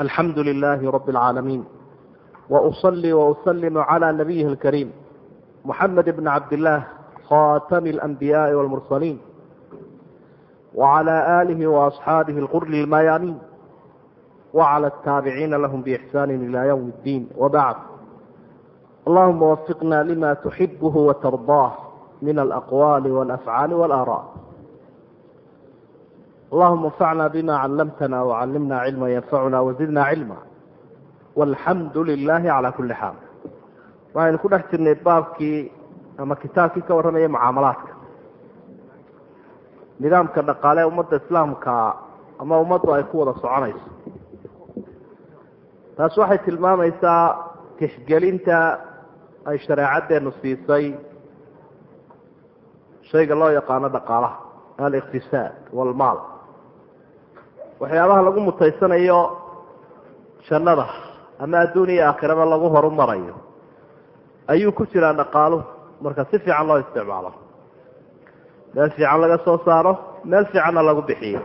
الحمد لله رب العالمين وأصلي وأسلم على نبيه الكريم محمد بن عبد الله خاتم الأنبياء والمرسلين وعلى آله وأصحابه الغر الميامين وعلى التابعين لهم بإحسان إلى يوم الدين وبعد اللهم وفقنا لما تحبه وترضاه من الأقوال والأفعال والآراء اللهم انفعنا بما علمتنا وعلمنا علما ينفعنا وزدنا علما والحمد لله على كل حال waxaynu ku dhex jirnay baabkii ama kitaabkii ka warramaya mucaamalaadka nidaamka dhaqaale ummadda islaamka ama ummaddu ay ku wada soconayso taas waxay tilmaamaysaa tixgelinta ay shareecaddeenu siisay shayga loo yaqaano dhaqaalaha aliqtisaad walmaal waxyaabaha lagu mutaysanayo jannada ama adduun iyo aakhiraba lagu horumarayo ayuu ku jiraa dhaqaaluhu marka si fiican loo isticmaalo. Meel fiican laga soo saaro meel fiicanna lagu bixiyo.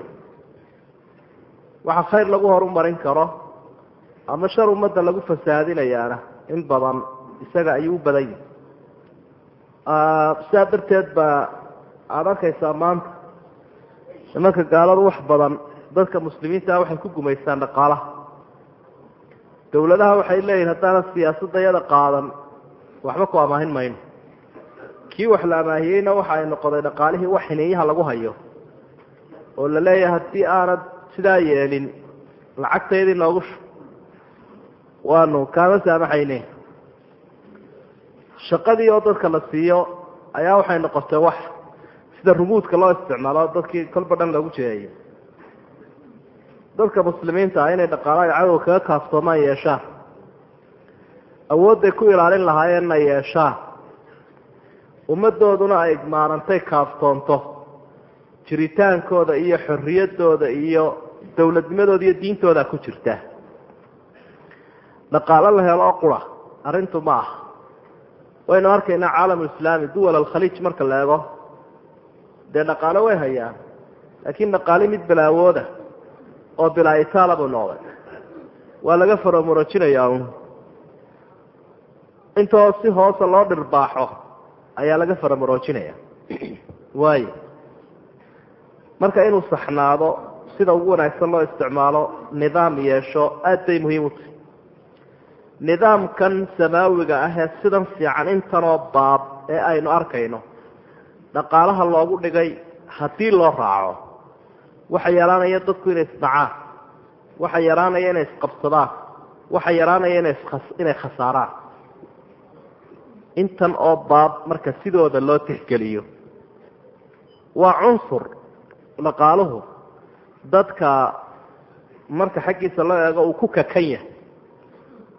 Waxa khayr lagu horumarin karo ama shar ummadda lagu fasaadinayaana in badan isaga ayuu u badan yahay. Sidaa darteed baa aada arkaysaa maanta nimanka gaaladu wax badan dadka muslimiintaa waxay ku gumaystaan dhaqaalaha. Dawladaha waxay leeyihiin haddaana siyaasadda yada qaadan waxba ku amaahin mayno kii wax la amaahiyeyna waxa ay noqday dhaqaalihii wax xiniinyaha lagu hayo oo la leeyahay haddii aanad sidaa yeelin lacagtaydii noogu shu waanu kaama saamaxayne shaqadii oo dadka la siiyo ayaa waxay noqotay wax sida rumuudka loo isticmaalo dadkii kolba dhan loogu jeeyayo dadka muslimiinta ah inay dhaqaalaha cadow kaga kaaftoomaan yeeshaan. Awoodday ku ilaalin lahaayeenna yeeshaan. Ummaddooduna ay maarantay kaaftoonto. Jiritaankooda iyo xorriyaddooda iyo dowladnimadooda iyo diintooda ku jirta. Dhaqaalo la helo oo qura. Arrintu ma aha. Waynu arkaynaa caalamulislaami duwal alkhaliij marka la eego. Dee dhaqaalo way hayaan laakiin dhaqaali mid bilaawooda oo bilaa itaala buu noqday. Waa laga faromorojinayaa un intoo si hoosa loo dhirbaaxo ayaa laga faramoroojinaya waayo marka inuu saxnaado sida ugu wanaagsan loo isticmaalo nidaam yeesho aad bay muhiim u tahay. Nidaamkan samaawiga ah ee sidan fiican intanoo baab ee aynu arkayno dhaqaalaha loogu dhigay haddii loo raaco waxa yaraanaya dadku inay isdhacaan. Waxa yaraanaya inay isqabsadaan. Waxa yaraanaya inay khasaaraan. Intan oo baab marka sidooda loo tixgeliyo waa cunsur dhaqaaluhu dadka marka xaggiisa loo eego uu ku kakan yahay.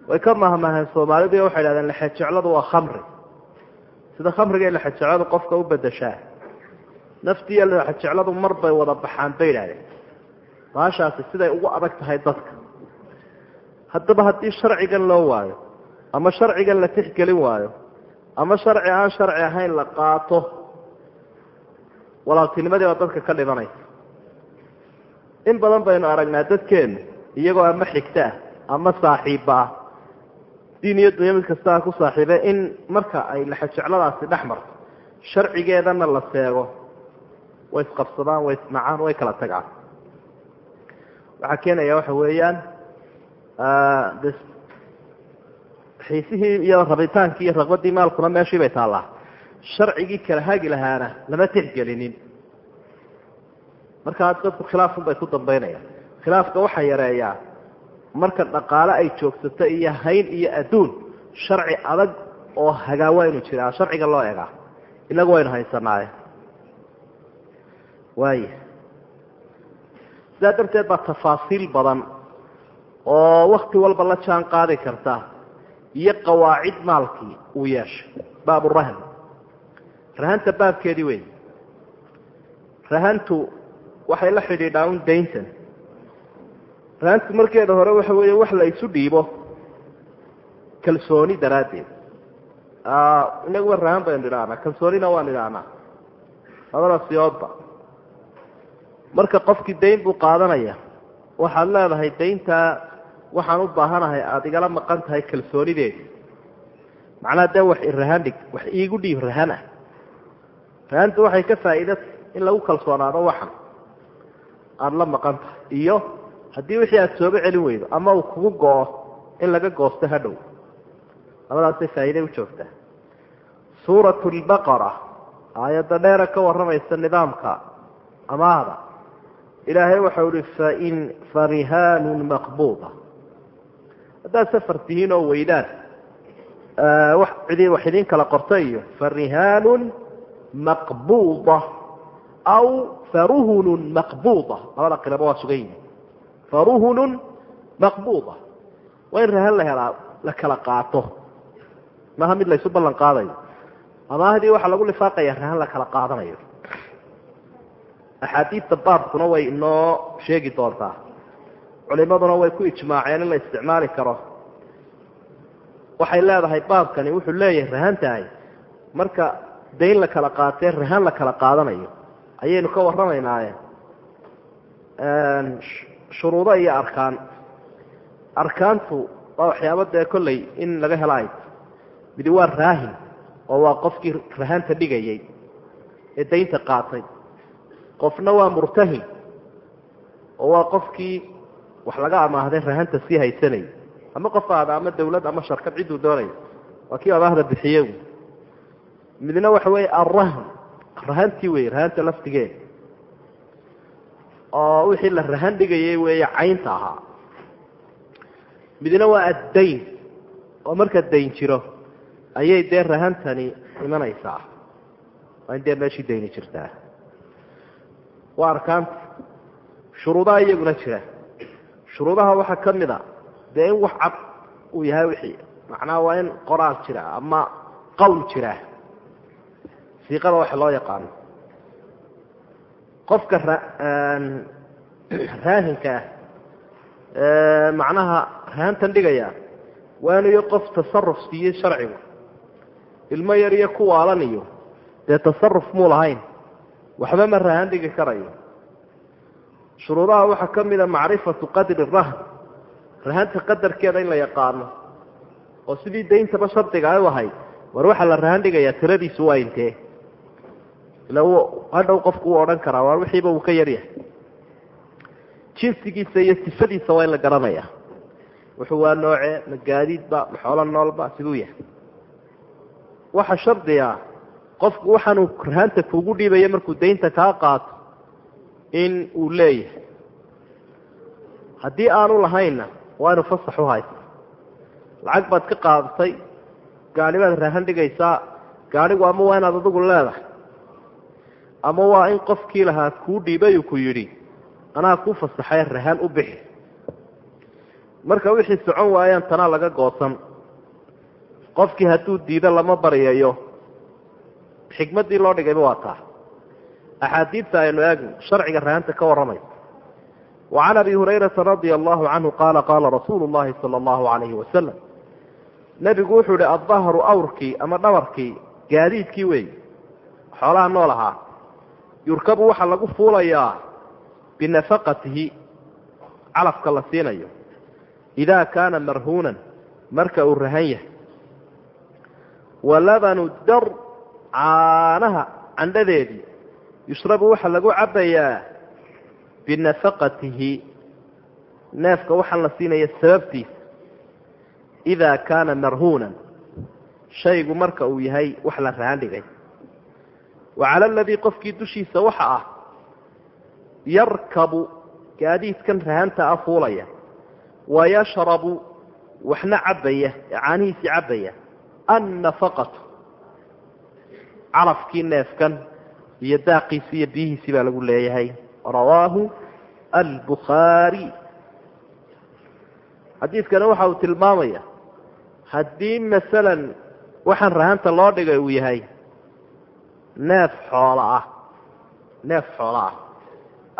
Way ka mahmaheen soomaalidu waxay dhahdeen lexejecladu waa khamri. Sida khamriga ee lexejecladu qofka u bedeshaa naftiiyo lexejecladu mar bay wada baxaan bay idhahdeen. Baashaasi siday ugu adag tahay dadka. Haddaba haddii sharcigan loo waayo ama sharcigan la tixgelin waayo ama sharci aan sharci ahayn la qaato walaaltinimadii baa dadka ka dhimanaysa. In badan baynu aragnaa dadkeenu iyagoo ama xigta ah ama saaxiibba ah. Diin iyo dunya mid kastaa ku saaxiibe in marka ay lexejecladaasi dhex marto sharcigeedana la seego way isqabsadaan way isnacaan way kala tagaan. Waxaa keenaya waxa weeyaan de xiisihii iyo rabitaankii iyo raqbadii maalkuna meeshii bay taallaa. Sharcigii kala hagi lahaana lama tixgelinin. Markaa dadku khilaafun bay ku dambaynayaan. Khilaafka waxaa yareeyaa marka dhaqaale ay joogsato iyo hayn iyo adduun sharci adag oo hagaa waa inu jiraa sharciga loo egaa inagu waynu haysanaaye waaya sidaa darteed baa tafaasiil badan oo wakti walba la jaan qaadi karta iyo qawaacid maalkii uu yeeshay. Baaburahan rahanta baabkeedii wey rahantu waxay la xidhiidhaa un dayntan. Rahantu markeeda hore waxa weeye wax la isu dhiibo kalsooni daraaddeed. Inaguba rahan baynu idhahnaa kalsoonina waan idhahnaa labada siyoodba marka qofkii dayn buu qaadanaya waxaad leedahay dayntaa waxaan u baahanahay aada igala maqan tahay kalsoonideeda macnaha dee wax irahaan dhig wax iigu dhiib rahan ah. Rahantu waxay ka faa'iida in lagu kalsoonaado waxan. Aada la maqan tahay. Iyo haddii wixii aada sooba celin weydo ama uu kugu go-o in laga goosto hadhow labadaasay faa'iide u joogtaa. Suuratu lbaqara aayadda dheera ka warramaysa nidaamka amaahda ilaahay waxau ihi fain farihaanun maqbuuda. Haddaad safar tihiin oo weydaan wax idin kala qorta iyo farihaanun maqbuuda aw faruhunun maqbuuda. Labada qilaba waa sugan yihiin faruhunun maqbuuda. Waa in rahan la helaa la kala qaato. Maaha mid laysu ballan qaadayo. Amaahdii waxaa lagu lifaaqaya rahan la kala qaadanayo axaadiidta baabkuna way inoo sheegi doontaa. Culimaduna way ku ijmaaceen in la isticmaali karo. Waxay leedahay baabkani wuxuu leeyahay rahan tahay marka dayn la kala qaatee rahan la kala qaadanayo ayaynu ka warramaynaaye. Shuruudo iyo arkaan. Arkaantu waa waxyaaba dee kolley in laga helaay midi waa raahin oo waa qofkii rahanta dhigayay ee daynta qaatay qofna waa murtahin oo waa qofkii wax laga amaahday rahanta sii haysanayay ama qof aada ama dawlad ama sharkad cidduu doonaya waa kii amaahda bixiye midna waxa weeye alrahn rahantii wey rahanta laftigeeda oo wixii la rahan dhigayay weeye caynta ahaa. Midna waa addayn. Oo marka dayn jiro ayay dee rahantani imanaysaa. Waa in dee meeshii dayni jirtaa waa arkaanta shuruudaha iyaguna jira. Shuruudaha waxaa ka mid a dee in wax cad uu yahay wixii macnaha waa in qoraal jira ama qowl jira. Siiqada waxa loo yaqaano qofka raahinka ah macnaha rahantan dhigaya waa inuyo qof tasaruf siiyey sharcigu. Ilmo yar iyo ku waalan iyo dee tasaruf muu lahayn waxba ma rahan dhigi karayo. Shuruudaha waxaa ka mida macrifatu qadri rahn rahanta qadarkeeda in la yaqaano oo sidii dayntaba shardiga u ahayd war waxaa la rahan dhigayaa tiradiisu waa intee. Ila hadhow qofku uu odhan karaa waar wixiiba uu ka yaryahay jinsigiisa iyo sifadiisa waa in la garanaya. Wuxuu waa noocee ma gaadiidba ma xoolo noolba siduu yahay. Waxa shardiga qofku waxaanuu rahanta kuugu dhiibaya markuu daynta kaa qaato in uu leeyahay. Haddii aanu lahaynna waa inu fasax u haysta lacag baad ka qaadatay gaari baad rahan dhigaysaa gaadhigu ama waa inaad adigu leedahay. Ama waa in qofkii lahaa kuu dhiibay uu ku yidhi anaa ku fasaxay rahan u bixi. Marka wixii socon waayaan tanaa laga goosan. Qofkii hadduu diido lama baryayo xikmaddii loo dhigayba waa taa. Axaadiidta aynu eegno sharciga rahanta ka warramay. Wa can abi hurayrata radia allahu canhu qaala qaala rasuulu llahi sala allahu calayhi wasalam nebigu wuxuu ihi addahru awrkii ama dhabarkii gaadiidkii wey xoolaha nool ahaa. Yurkabu waxaa lagu fuulayaa binafaqatihi calafka la siinayo. Idaa kaana marhuunan marka uu rahan yahay. Wa labanu dar caanaha candhadeedii yushrabu waxaa lagu cabbayaa binafaqatihi. Neefka waxaa la siinaya sababtiisa. Idaa kaana marhuunan shaygu marka uu yahay wax la rahan dhigay wa cala aladii qofkii dushiisa waxa ah yarkabu gaadiidkan rahanta ah fuulaya. Wa yashrabu waxna cabbaya ee caanihiisii cabbaya. Annafaqatu calafkii neefkan iyo daaqiisi iyo biyihiisii baa lagu leeyahay. Rawaahu albukhaari. Xadiidkani waxa uu tilmaamaya haddii masalan waxaan rahanta loo dhigay uu yahay neef xoolo ah neef xoolo ah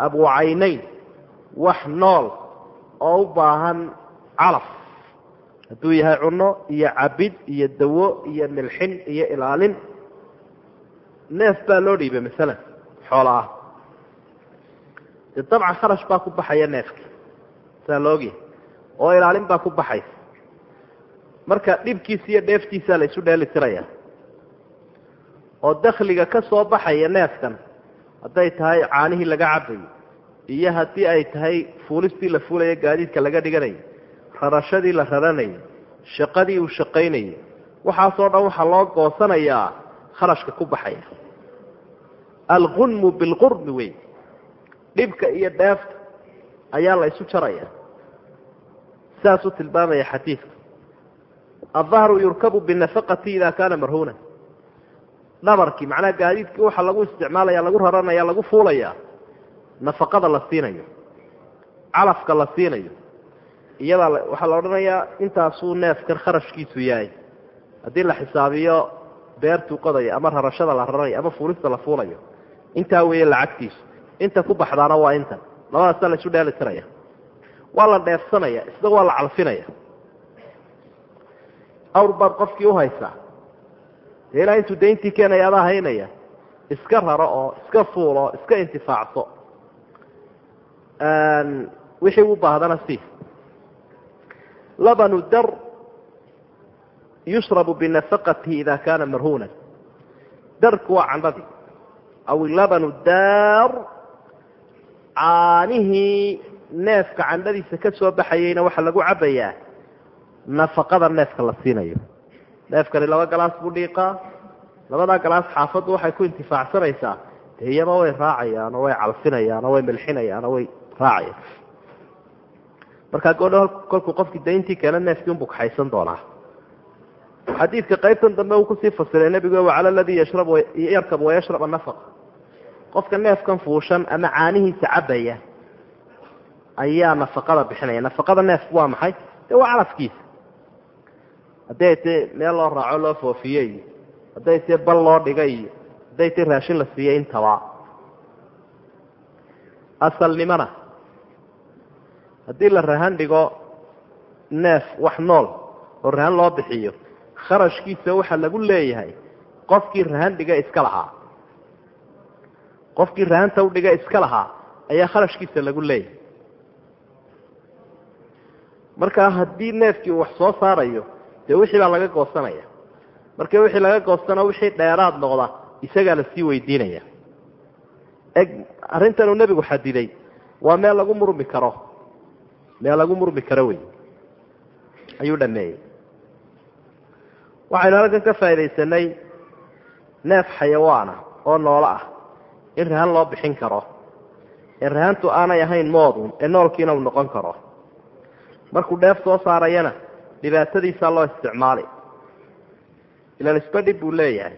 abucaynayn wax nool oo u baahan calaf. Hadduu yahay cunno iyo cabid iyo dawo iyo milxin iyo ilaalin neef baa loo dhiibay masalan xoolo ah. Dee dabcan kharash baa ku baxaya neefki saa la ogyahay. Oo ilaalin baa ku baxaysa marka dhibkiisa iyo dheeftiisaa la isu dheeli tiraya oo dakhliga ka soo baxaya neefkan hadday tahay caanihii laga cabayo iyo haddii ay tahay fuulistii la fuulaya gaadiidka laga dhiganayo rarashadii la raranayo shaqadii uu shaqaynayo waxaasoo dhan waxaa loo goosanayaa kharashka ku baxaya. Algunmu bilqurmi wey. Dhibka iyo dheefta ayaa la isu jaraya. Sidaasuu tilmaamaya xadiidka. Aldahru yurkabu binafaqati ida kaana marhuuna. Dhabarkii macnaha gaadiidkii waxaa lagu isticmaalaya lagu raranaya lagu fuulaya nafaqada la siinayo calafka la siinayo iyadaa waxaa la odhanayaa intaasuu neefkan kharashkiisu yahay. Haddii la xisaabiyo beertuu qodayo ama rarashada la raranayo ama fuulista la fuulayo. Intaa weeye lacagtiisu inta ku baxdaana waa intan labadaasaa la isu dheeli tiraya. Waa la dheefsanaya isna waa la calfinaya. Awr baad qofkii uhaysaa dee ilaa intuu dayntii keenaya adaa haynaya. Iska raro oo iska fuulo iska intifaacso. Wixii u baahdana si labanu dar yushrabu binafaqatihi ida kaana marhuunan darku waa candhadii aw labanu daar caanihii neefka candhadiisa ka soo baxayeyna waxaa lagu cabbayaa nafaqada neefka la siinayo neefkani laba galaas buu dhiiqaa labadaa galaas xaafaddu waxay ku intifaacsanaysaa dee iyaba way raacayaan oo way calfinayaan oo way milxinayaan oo way raacayaan markaa goodho kolkuu qofkii dayntii keena neefkii unbuu kaxaysan doonaa xadiidka qaybtan dambe uu ku sii fasiray nebigu wacala aladii yarkab wayashrab annafaqa qofka neefkan fuushan ama caanihiisa cabaya ayaa nafaqada bixinaya. Nafaqada neefku waa maxay? Dee waa calafkiisa hadday tae meel loo raaco loo foofiye iyo hadday tae bal loo dhigay iyo hadday tae raashin la siiyey intaba. Asalnimona haddii la rahan dhigo neef wax nool oo rahan loo bixiyo kharashkiisa waxaa lagu leeyahay qofkii rahan dhiga iska lahaa. Qofkii rahanta u dhiga iska lahaa ayaa kharashkiisa lagu leeyahay. Markaa haddii neefkii uu wax soo saarayo dee wixii baa laga goosanaya marka wixii laga goostana wixii dheeraad noqda isagaa la sii weydiinaya. Eg arrintan uu nebigu xadiday waa meel lagu murmi karo. Meel lagu murmi karo wey ayuu dhameeyey waxaynu halkan ka faaidaysanay neef xayawaana oo noolo ah. In rahan loo bixin karo. Ee rahantu aanay ahayn moodun ee noolkiina uu noqon karo. Markuu dheef soo saarayana dhibaatadiisaa loo isticmaali. Ilan isba dhib buu leeyahay.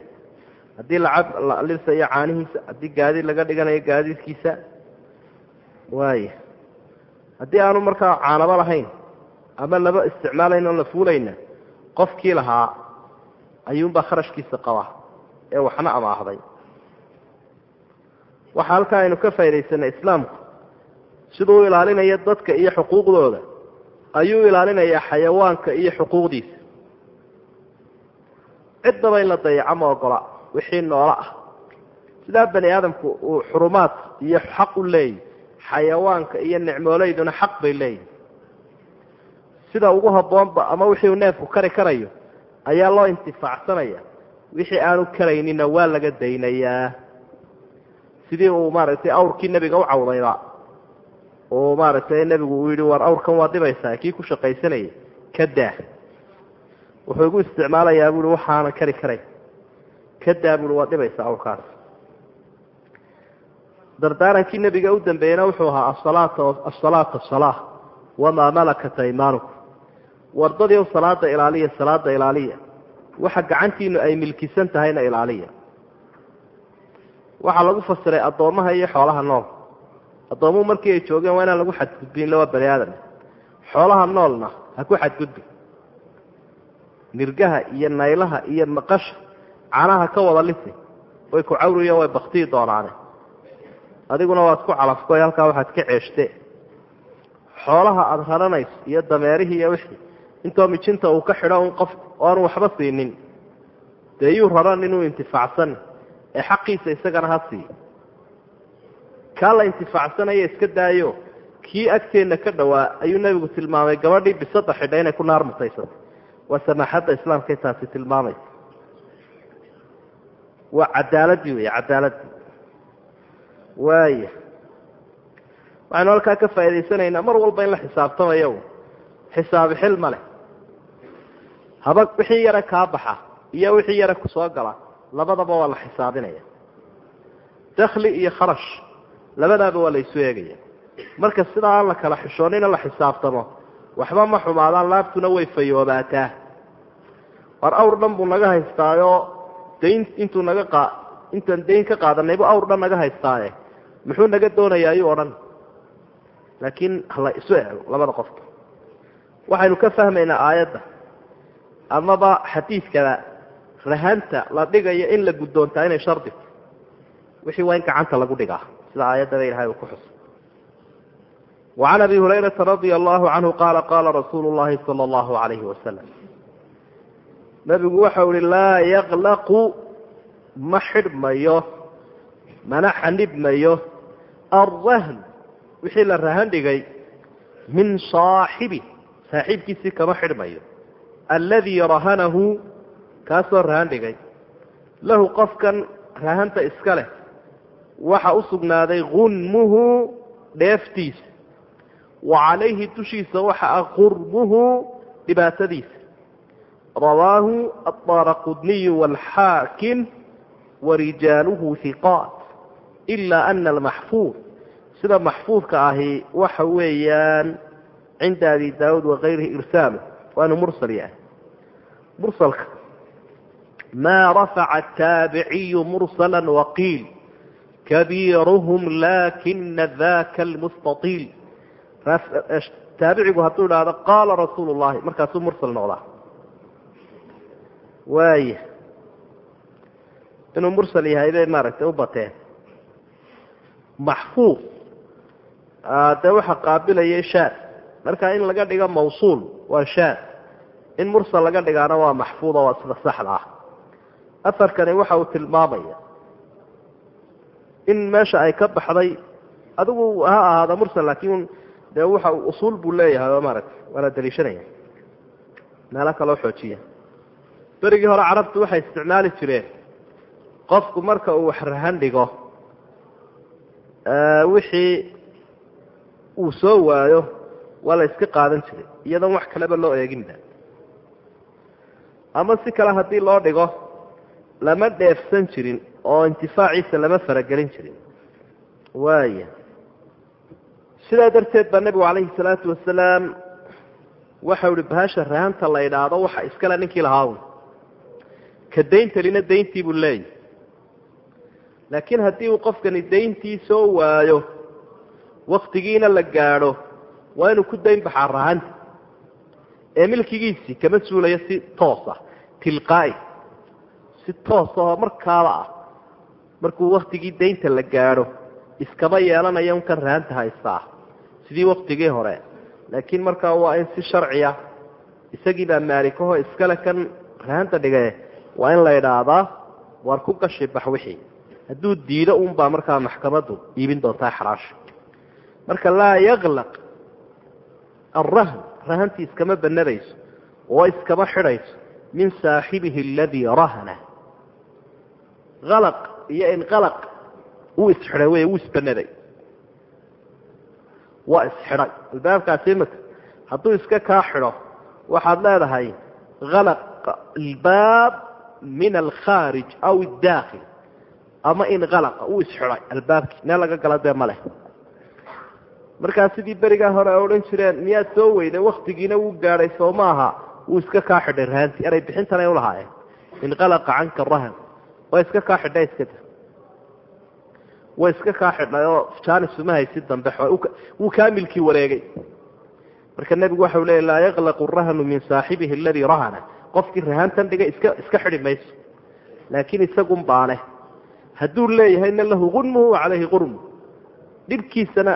Haddii lacab la lisayo caanihiisa haddii gaadiid laga dhiganayo gaadiidkiisa waaya haddii aanu markaa caanabo lahayn ama laba isticmaalayn oon la fuulayna qofkii lahaa ayuunbaa kharashkiisa qaba ee waxna amaahday waxaa halkaa aynu ka faa'idaysanay islaamku siduu u ilaalinayo dadka iyo xuquuqdooda ayuu ilaalinayaa xayawaanka iyo xuquuqdiisa. Ciddaba in la dayaco ma ogola wixii noolo ah. Sidaa bani aadamku uu xurumaad iyo xaq u leeyahy xayawaanka iyo nicmoolayduna xaq bay leeyihiin sida ugu habboonba ama wixii uu neefku kari karayo ayaa loo intifaacsanaya wixii aanu karaynina waa laga daynayaa. Sidii uu maaragtay awrkii nebiga u cawdayba oo maaragtay nebigu uu yidhi war awrkan waa dhibaysaa kii ku shaqaysanayay? Ka daa. Wuxuu igu isticmaalayaa buui waxaana kari karay. Ka daa buui waa dhibaysaa awrkaas. Dardaarankii nebiga u dambeeyena wuxuu ahaa asalaata asalaata salaa wamaa malakat aymaanukum wardadii salaada ilaaliya salaada ilaaliya. Waxa gacantiinu ay milkisan tahayna ilaaliya. Waxaa lagu fasiray addoommaha iyo xoolaha nool. Addoomuhu markii ay joogeen waa inaan lagu xadgudbin ila waa bani aadam xoolaha noolna ha ku xadgudbin nirgaha iyo naylaha iyo maqasha canaha ka wada lisi. Way ku cawriyo way baktii doonaane. Adiguna waad ku calafko halkaa waxaad ka ceeshte. Xoolaha aada raranayso iyo dameerihii iyo wixii intoo mijinta uu ka xidho un qof oanu waxba siinin. Dee yuu raran inuu intifaacsan ee xaqiisa isagana ha siiyo kaa la intifaacsanaya iska daayo. Kii agteenna ka dhowaa ayuu nebigu tilmaamay gabadhii bisada xidha inay ku naar mutaysatay waa samaaxadda islaamkay taasi tilmaamaysa waa cadaaladii wey cadaaladii. Waaya waxaynu halkaa ka faa'idaysanaynaa mar walba in la xisaabtamayo. Xisaabi xil ma leh haba wixii yare kaa baxa iyo wixii yare ku soo gala labadaba waa la xisaabinaya. Dakli iyo kharash labadaaba waa la isu eegaya. Marka sidaa la kala xishoonina la xisaabtamo waxba ma xumaadaan laabtuna way fayoobaataa war awr dhan buu naga haystaayo dayn intuu naga qa intaan dayn ka qaadanaybu awr dhan naga haystaaye. Muxuu naga doonayaa ayuu odhan. Laakiin hala isu eego labada qofka. Waxaynu ka fahmaynaa aayadda amaba xadiidkana rahanta la dhigayo in la guddoontaa inay shardi wixii waa in gacanta lagu dhigaa. Sida aayadana ilahay uu ku xus wacan abi hurayrata radia allahu canhu qaala qaala rasuulu llahi sala allahu alayhi wasalam nabigu waxau ihi laa yaklaqu ma xidhmayo mana xanibmayo arrahn. Wixii la rahan dhigay min saaxibi saaxiibkiisii kama xidhmayo aladi rahanahu kaasoo rahan dhigay. Lahu qofkan rahanta iska leh. Waxa u sugnaaday gunmuhu dheeftiisa. Wa calayhi dushiisa waxa ah qurmuhu dhibaatadiisa. Rawaahu adaara qudniyu waalxaakim warijaaluhu hiqaat ilaa ana almaxfuud sida maxfuudka ahi waxa weeyaan cinda abi daawuud wakayrihi irsaalu. Waanu mursal yahay mursalka maa rafaca ataabiciyu mursala waqiil kabiiruhum lakina daka almustaiil taabicigu hadduu idhaahdo qaala rasuulu llahi markaasuu mursal noqdaa waaya inuu mursal yahay bay maaragtay u bateen. Maxfuud dee waxa qaabilayay shaad. Marka in laga dhigo mawsuul waa shaad in mursal laga dhigaana waa maxfuuda waa sida saxda ah. Afarkani waxa uu tilmaamaya in meesha ay ka baxday adigu ha ahaada mursal laakiin dee waxa usuul buu leeyahay oo maaragtay waana daliishanaya. Meelo kaloo xoojiya. Berigii hore carabtu waxay isticmaali jireen qofku marka uu wax rahan dhigo wixii uu soo waayo waa la iska qaadan jiray iyadoon wax kaleba loo eeginba ama si kale haddii loo dhigo lama dheefsan jirin oo intifaaciisa lama faragelin jirin. Waaya sidaa darteed baa nebigu calayhi salaatu wasalaam waxau ihi bahasha rahanta la idhaahdo waxa iskale ninkii lahaawn ka dayntalina dayntii buu leeyahy laakiin haddii uu qofkani dayntii soo waayo waktigiina la gaadho waa inuu ku dayn baxaa rahanta ee milkigiisii kama suulayo si toosa tilqaa'i si toos ahoo markaaba ah. Markuu waktigii daynta la gaadho iskama yeelanayo unkan rahanta haystaa. Sidii waktigii hore. Laakiin markaa waa in si sharciya isagiibaa maalikahoo iskale kan rahanta dhige waa in la idhaahdaa waar ku gashi bax wixii. Hadduu diido unbaa markaa maxkamaddu iibin doontaa xaraasha marka laa yaklaq alrahn rahantii iskama banadayso oo iskama xidhayso min saaxibihi aladii rahana. Alaq iyo inqalaq wuu isxidhay wey wuu isbanaday waa isxidhay albaabkaasi imika hadduu iska kaa xidho waxaad leedahay halaq albaab min alkhaarij aw adaakhil ama inqalaqa wuu isxidhay albaabkii meel laga gala dee ma leh markaa sidii berigaa hore ay odhan jireen miyaad soo weyday waktigiina wuu gaadhay soo maaha. Wuu iska kaa xidhay rahantii eray bixintanay ulahaayeen inqalaqa canka rahan. Waa iska kaa xidhay iskada way iska kaa xidhnay oo jaanisuma haysid dambe wuu kaamilkii wareegay. Marka nebigu waxau leeya laa yaklaqu rahnu min saaxibihi aladii rahana. Qofkii rahantan dhigay iska iska xidhi mayso. Laakiin isagun baane hadduu leeyahayna lahu gunmuhu wa calayhi qurmu dhibkiisana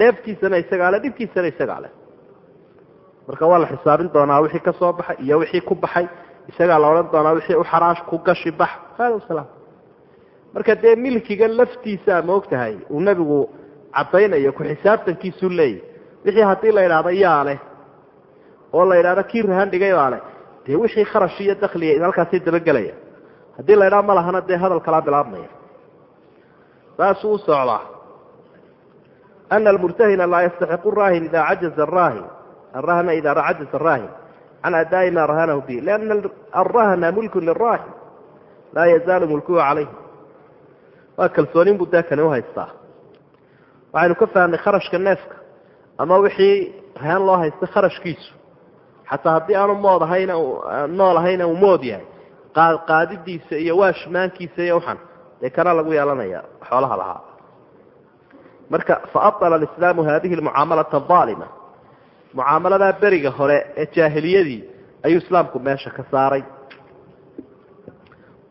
dheeftiisana isagaa le dhibkiisana isagaa leh marka waa la xisaabin doonaa wixii ka soo baxay iyo wixii ku baxay isagaa la odhan doonaa wixii u xaraash ku gashi bax. Hada salaam. Marka dee milkiga laftiisaa ma og tahay uu nebigu caddaynaya ku xisaabtankiisuu leeyahy wixii haddii la idhaahdo yaa leh oo la idhahdo kii rahan dhigay baa leh. Dee wixii kharash iyo dakliga halkaasay dabagelaya haddii la idhaha ma lahana dee hadal kalaa bilaabmaya. Saasuu u socdaa yastaxiqu raahin ida cajaza araahin arahna ida cajaza araahin can adaa'i ma rahanahu bihi lianna arahna mulku liraahin laa yazaalu mulkuhu calayh waa kalsoonin buu dee kani uhaystaa waxaynu ka fahamnay kharashka neefka ama wixii rahan loo haysta kharashkiisu xataa haddii aanu mood ahayn nool ahayna uu mood yahay qaadidiisa iyo waashmaankiisa iyo waxan dee kana lagu yeelanaya xoolaha lahaa marka faabala alislaamu hadihi almucaamalata aalima mucaamaladaa beriga hore ee jaahiliyadii ayuu islaamku meesha ka saaray.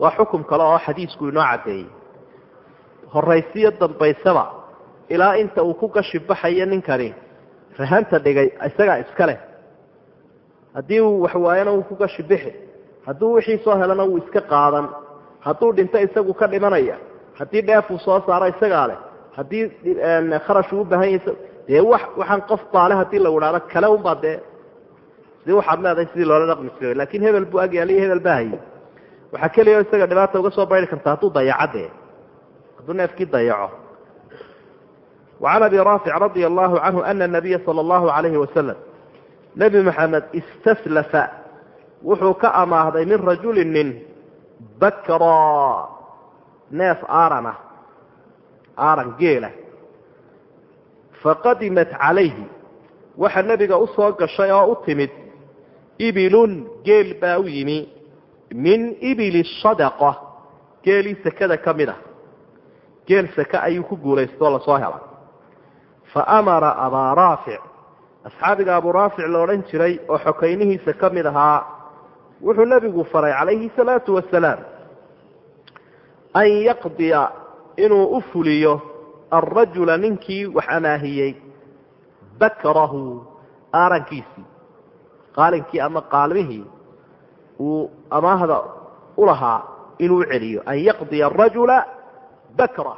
Waa xukum kale oo xadiisku inoo caddeeyey. Horaysiyo dambaysaba ilaa inta uu ku gashi baxayo ninkani rahanta dhigay isagaa iska leh. Haddii uu waxwaayana uu ku gashi bixi hadduu wixii soo helana wuu iska qaadan hadduu dhinto isagu ka dhimanaya haddii dheefuu soo saaro isagaa leh haddii kharash uu ubaahan yahay dee wa waxaan qof baale haddii la idhaahdo kale unbaa dee sidii waxaad leedahay sidii loola dhaqmi jiray laakiin hebel buu agyaaliyo hebel baa hayay. Waxaa keliya isaga dhibaata uga soo bayri karta hadduu dayaco dee hadduu neefkii dayaco. وعn abi raafic radia allahu canhu ana nabiya sala allahu alayhi wasalam nebi maxamed istaslafa wuxuu ka amaahday min rajuli nin bakra neef aaran ah aaran geela. Faqadimat calayhi. Waxa nebiga u soo gashay oo u timid ibilun geel baa u yimi. Min ibili sadaqa. Geelii sekada ka mid ah. Geel seke ayuu ku guulaystoo la soo helay. Fa amara abaa raafic. Asxaabiga abuu raafic la odhan jiray oo xokaynihiisa ka mid ahaa wuxuu nebigu faray calayhi salaatu wasalaam an yaqdiya inuu u fuliyo alrajula ninkii wax amaahiyey bakrahu aarankiisii qaalinkii ama qaalmihii uu amaahda u lahaa inuu celiyo an yaqdiya arajula bakra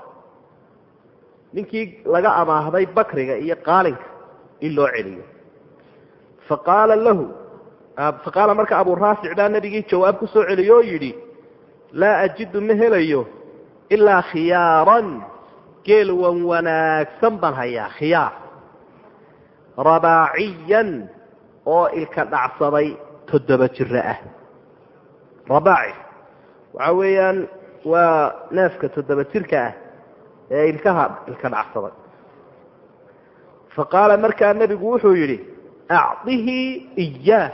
ninkii laga amaahday bakriga iyo qaalinka in loo celiyo. Faqaala lahu faqaala marka abuu raafic baa nebigii jawaab ku soo celiyo oo yidhi laa ajidu ma helayo ilaa khiyaaran geel wan wanaagsan baan hayaa khiyaar rabaaciyan oo ilka dhacsaday toddoba jiro ah rabaaci waxa weeyaan waa neefka toddoba jirka ah ee ilkaha ilka dhacsaday faqaala markaa nebigu wuxuu yidhi acdihii iyaah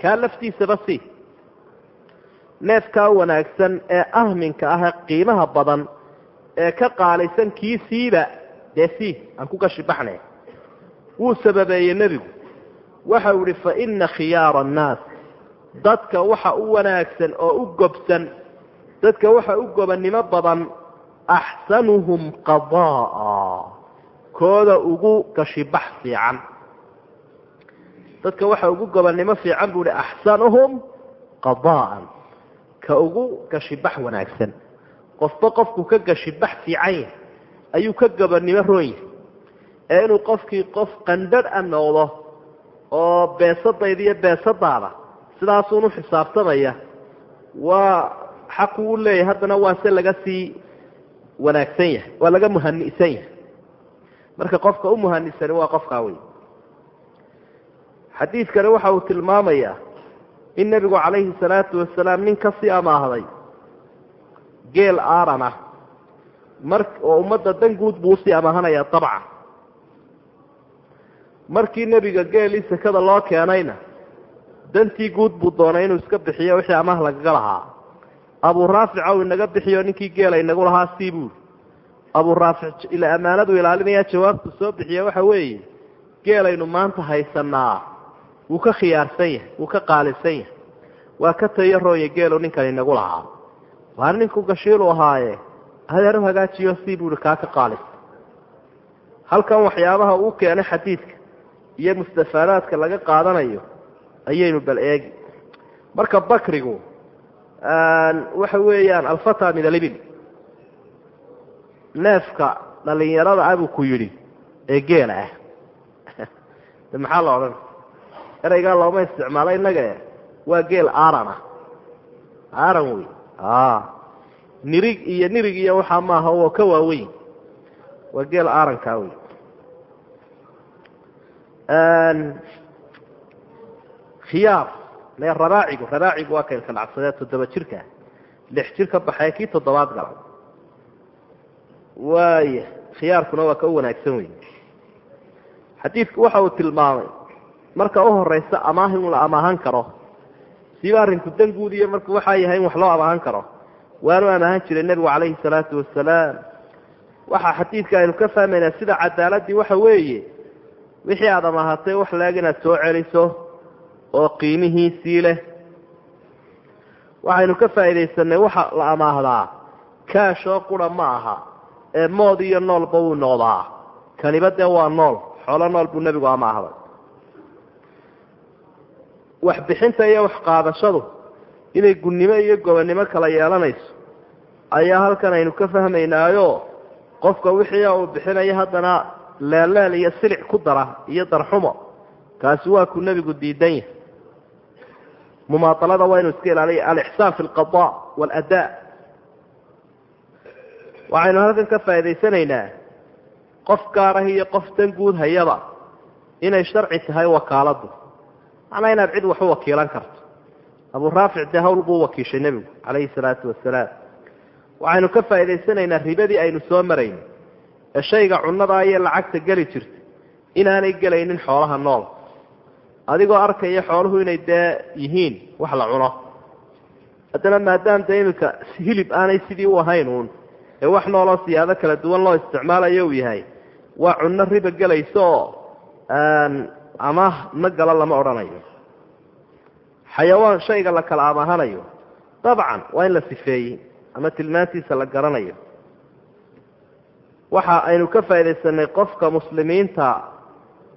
kaa laftiisaba si neefkaa wanaagsan ee ahminka ah qiimaha badan ee ka qaalisan kiisiiba dee si aan ku gashi baxnay. Wuu sababeeyey nebigu. Waxa uu yihi faina khiyaara annaas. Dadka waxa u wanaagsan oo u gobsan dadka waxa u gobannimo badan axsanuhum qadaa kooda ugu gashibax fiican. Dadka waxa ugu gobannimo fiican buu ihi axsanuhum qadaa'an ka ugu gashibax wanaagsan. Qofba qofku ka gashibax fiican yahay ayuu ka gobannimo roon yahay ee inuu qofkii qof qandharh a noqdo oo beesadayda iyo beesadaada sidaasuun u xisaabtamaya waa xaqu u leeyahay haddana waa se laga sii wanaagsan yahay waa laga muhani'san yahay. Marka qofka u muhanisani waa qofkaa wey xadiidkani waxa uu tilmaamayaa in nebigu calayhi salaatu wasalaam nin ka sii amaahday geel aaran ah. Mar oo ummadda dan guud buu u sii amaahanayaa dabcan markii nebiga geelii sekada loo keenayna dantii guud buu doonay inuu iska bixiyo wixii amaah lagaga lahaa abuu raafic ow inaga bixiyo ninkii geela inagu lahaa sii buuri abuu raafic ila ammaanadu ilaalinaya jawaabtu soo bixiya waxa weeye geelaynu maanta haysanaa wuu ka khiyaarsan yahay wuu ka qaalisan yahay. Waa ka tayo roonya geelu ninkan inagu lahaa. Waar ninku gashiilu ahaaye adeer u hagaajiyo sii buuri kaa ka qaalisa halkan waxyaabaha uu keenay xadiidka iyo mustafaadaadka laga qaadanayo ayaynu bal eegi. Marka bakrigu waxa weeyaan alfata min alibil. Neefka dhalinyarada abuu ku yidhi ee geela ah. Maxaa la odhan ereygaa looma isticmaalo innaga. Waa geel aran ah. Aran wey nirig iyo nirig iyo waxaa maaha oo ka waaweyn. Waa geel arankaa wey khiyaar. Me rabaacigu rabaacigu waa kaylka dhacsadee toddoba jirka. Lix jir ka baxee kii toddobaad gala waaya khiyaarkuna waa ka u wanaagsan wey xadiidku waxa uu tilmaamay marka u horeysa amaahi un la amaahan karo. Siba arrinku danguud iyo marka waxaa yahay in wax loo amaahan karo. Waanu amaahan jiray nebigu calayhi salaatu wasalaam waxaa xadiidka aynu ka fahmaynaa sida cadaaladii waxa weeye. Wixii aada amaahatay wax laeg inaad soo celiso oo qiimihiisii leh. Waxaynu ka faa'iidaysanay waxa la amaahdaa kaashoo qura ma aha ee mood iyo noolba wuu noqdaa kaniba dee waa nool xoolo nool buu nebigu amaahday waxbixinta iyo waxqaadashadu inay gunnimo iyo gobonnimo kala yeelanayso. Ayaa halkan aynu ka fahmaynaayo qofka wixii uu bixinayo haddana leelleel iyo silic ku dara iyo darxumo. Kaasi waa kuu nebigu diidan yahay. Mumaatalada waa inu iska ilaaliya alixsaan fi alqada waaladaa waxaynu halkan ka faa'idaysanaynaa qof gaarah iyo qof dan guud hayaba inay sharci tahay wakaaladu macnaa inaad cid wax u wakiilan karto. Abuu raafic dee hawl buu wakiishay nebigu calayhi salaatu wasalaam waxaynu ka faa'idaysanaynaa ribadii aynu soo marayno ee shayga cunadaa iyo lacagta geli jirta inaanay gelaynin xoolaha nool. Adigoo arkaya xooluhu inay dee yihiin wax la cuno. Haddana maadaam dee iminka hilib aanay sidii u ahayn uun ee wax nooloo siyaado kala duwan loo isticmaalayo uu yahay waa cunno riba gelaysa oo amaah ma galo lama odhanayo. Xayawaan shayga la kala amaahanayo dabcan waa in la sifeeyey ama tilmaantiisa la garanayo. Waxa aynu ka faaidaysanay qofka muslimiinta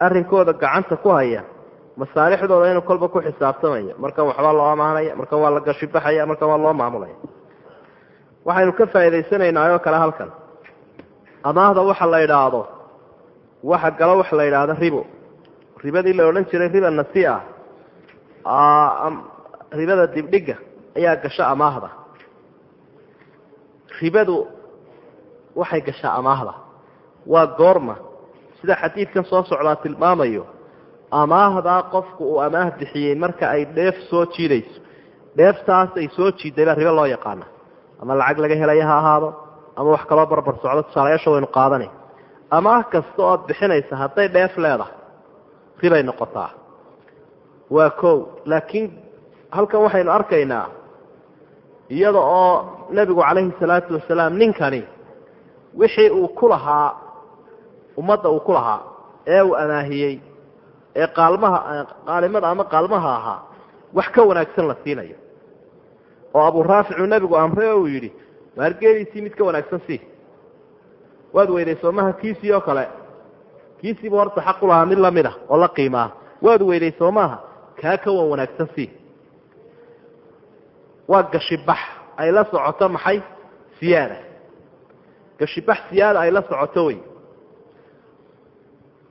arrinkooda gacanta ku haya masaalixdooda inuu kolba ku xisaabtamayo markan waxbaa loo amaahanaya markan waa la gashibaxaya markan waa loo maamulaya. Waxaynu ka faa'idaysanaynaa oo kale halkan. Amaahda waxa la idhaahdo waxa galo waxa la idhaahdo ribo ribadii la odhan jiray riba nasi ah ribada dibdhiga ayaa gasho amaahda. Ribadu waxay gashaa amaahda. Waa goorma. Sida xadiidkan soo socdaa tilmaamayo amaahdaa qofku uu amaah bixiyey marka ay dheef soo jiidayso. Dheeftaas ay soo jiiday baa ribo loo yaqaana. Ama lacag laga helaya ha ahaado ama wax kaloo barbar socdo tusaalayaasha waynu qaadanay. Amaah kasta ood bixinaysa hadday dheef leedahay ribay noqotaa? Waa kow. Laakiin halkan waxaynu arkaynaa iyada oo nebigu calayhi salaatu wasalaam ninkani wixii uu ku lahaa ummadda uu ku lahaa ee uu amaahiyey ee qaalmaha qaalimada ama qaalmaha ahaa wax ka wanaagsan la siinayo. Oo abu raaficuu nebigu amray oo uu yidhi maargeeliisii mid ka wanaagsan sii. Waad weyday soomaha kiisii oo kale kiisiibu horta xaq u lahaa mid la mid a oo la qiimaa waad weyday soomaaha kaa ka wan wanaagsan sii. Waa gashibax ay la socoto maxay? Siyaada. Gashibax siyaada ay la socoto wey.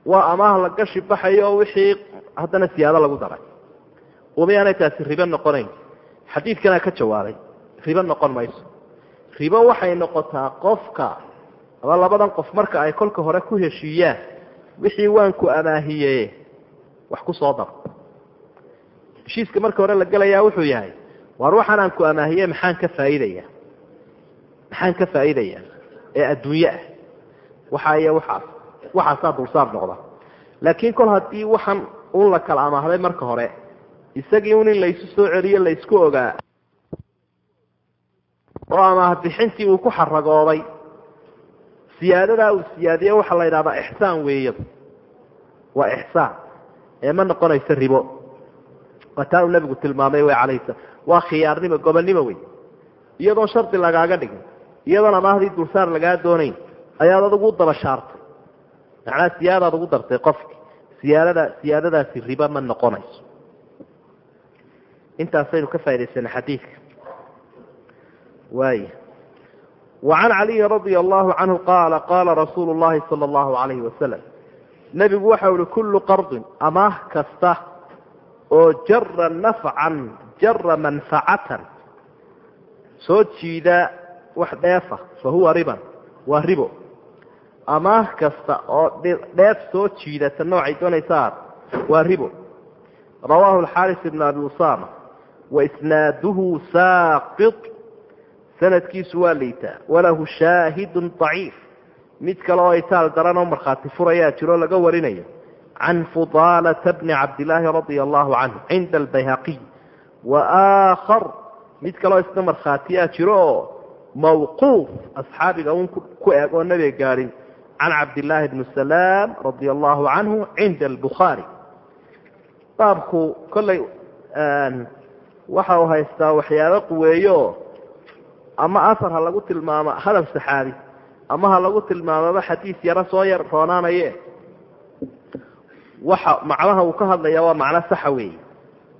Waa amaah la gashi baxayo oo wixii haddana siyaado lagu daray. Umayaanay taasi ribo noqonayn. Xadiidkanaa ka jawaabay ribo noqon mayso. Ribo waxay noqotaa qofka ama labadan qof marka ay kolka hore ku heshiiyaan wixii waanku amaahiye wax ku soo daro heshiiska marka hore la gelayaa wuxuu yahay waar waxaan aan ku amaahiye maxaan ka faa'iidaya? Maxaan ka faa'iidayaa ee adduunye ah. Waxa iyo waxaas waxaasaa dulsaar noqda. Laakiin kol haddii waxan un la kala amaahday marka hore isagii un in laysu soo celiyo laysku ogaa oo amaah bixintii uu ku xaragooday siyaadadaa uu siyaadiye waxaa la yidhahdaa ixsaan weeyadu waa ixsaan. Ee ma noqonayso ribo. Waa taa uu nebigu tilmaamay wey calayhi salam waa khiyaarnimo gobonnimo wey iyadoon shardi lagaaga dhigin iyadoon amaahdii dulsaar lagaa doonayn ayaad adugu u daba shaartay. Macnaa siyaadaad ugu dartay qofki. Siyaadada siyaadadaasi riba ma noqonayso. Intaasaynu ka faa'idaysana xadiidka. Waaya wa can caliyi radia allahu canhu qaala qaala rasuulu llahi sala allahu calayhi wasalam nebigu waxau ihi kullu qardin amaah kasta oo jara nafcan jara manfacatan soo jiida wax dheefa fa huwa riban waa ribo amaah kasta oo dheef soo jiidata noocay doonaysaa waa ribo rawaahu alxaaris ibn abi usama wa isnaaduhu saaqid sanadkiisu waa liitaa walahu shaahidun daciif. Mid kale oo itaal daran oo markhaati furayaa jiro laga warinayo. Can fudaalata bni cabdilaahi radia allahu canhu cinda albayhaqiy wa aakhar. Mid kaleoo isna markhaatiyaa jiro oo mawquuf asxaabiga un ku eeg oo nebiga gaadhin can cabdillaahi bni salaam radia allahu canhu cinda albukhaari. Baabku kollay waxa uu haystaa waxyaabo quweeyo ama asar ha lagu tilmaamo hadal saxaabi. Ama ha lagu tilmaamaba xadiis yaro soo yar roonaanaye. Waxa macnaha uu ka hadlaya waa macno saxa weeye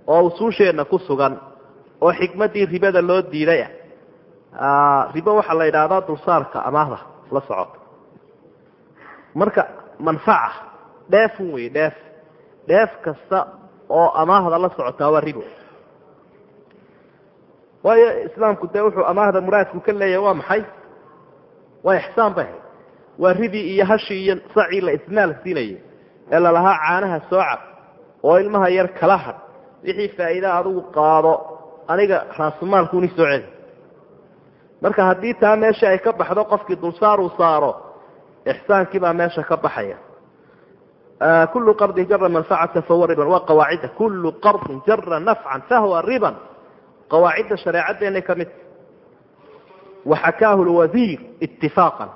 oo usuusheenna ku sugan oo xikmaddii ribada loo diiday. Ah ribo waxaa la yidhaahdaa dulsaarka amaahda la socoto marka manfaca dheefun wey dheef. Dheef kasta oo amaahda la socotaa waa ribo waayo islaamku dee wuxuu amaahda muraadku ka leeyahay waa maxay? Waa ixsaan bay ahayd. Waa ridii iyo hashii iyo sacii la ismaal siinayay. Ee lalahaa caanaha soo oo ilmaha yar kala hadh wixii faa'iida adigu qaado aniga raasumaalkuuni soo celi. Marka haddii taa meesha ay ka baxdo qofkii dulsaar uu saaro ixsaankii baa meesha ka baxaya. Kullu qardin jara manfacata fahuwa riban. Waa qawaacidda kullu qardin jara nafcan fahuwa riban qawaacidda shareecadeenay ka mid waxakaahu lwasiir itifaaqan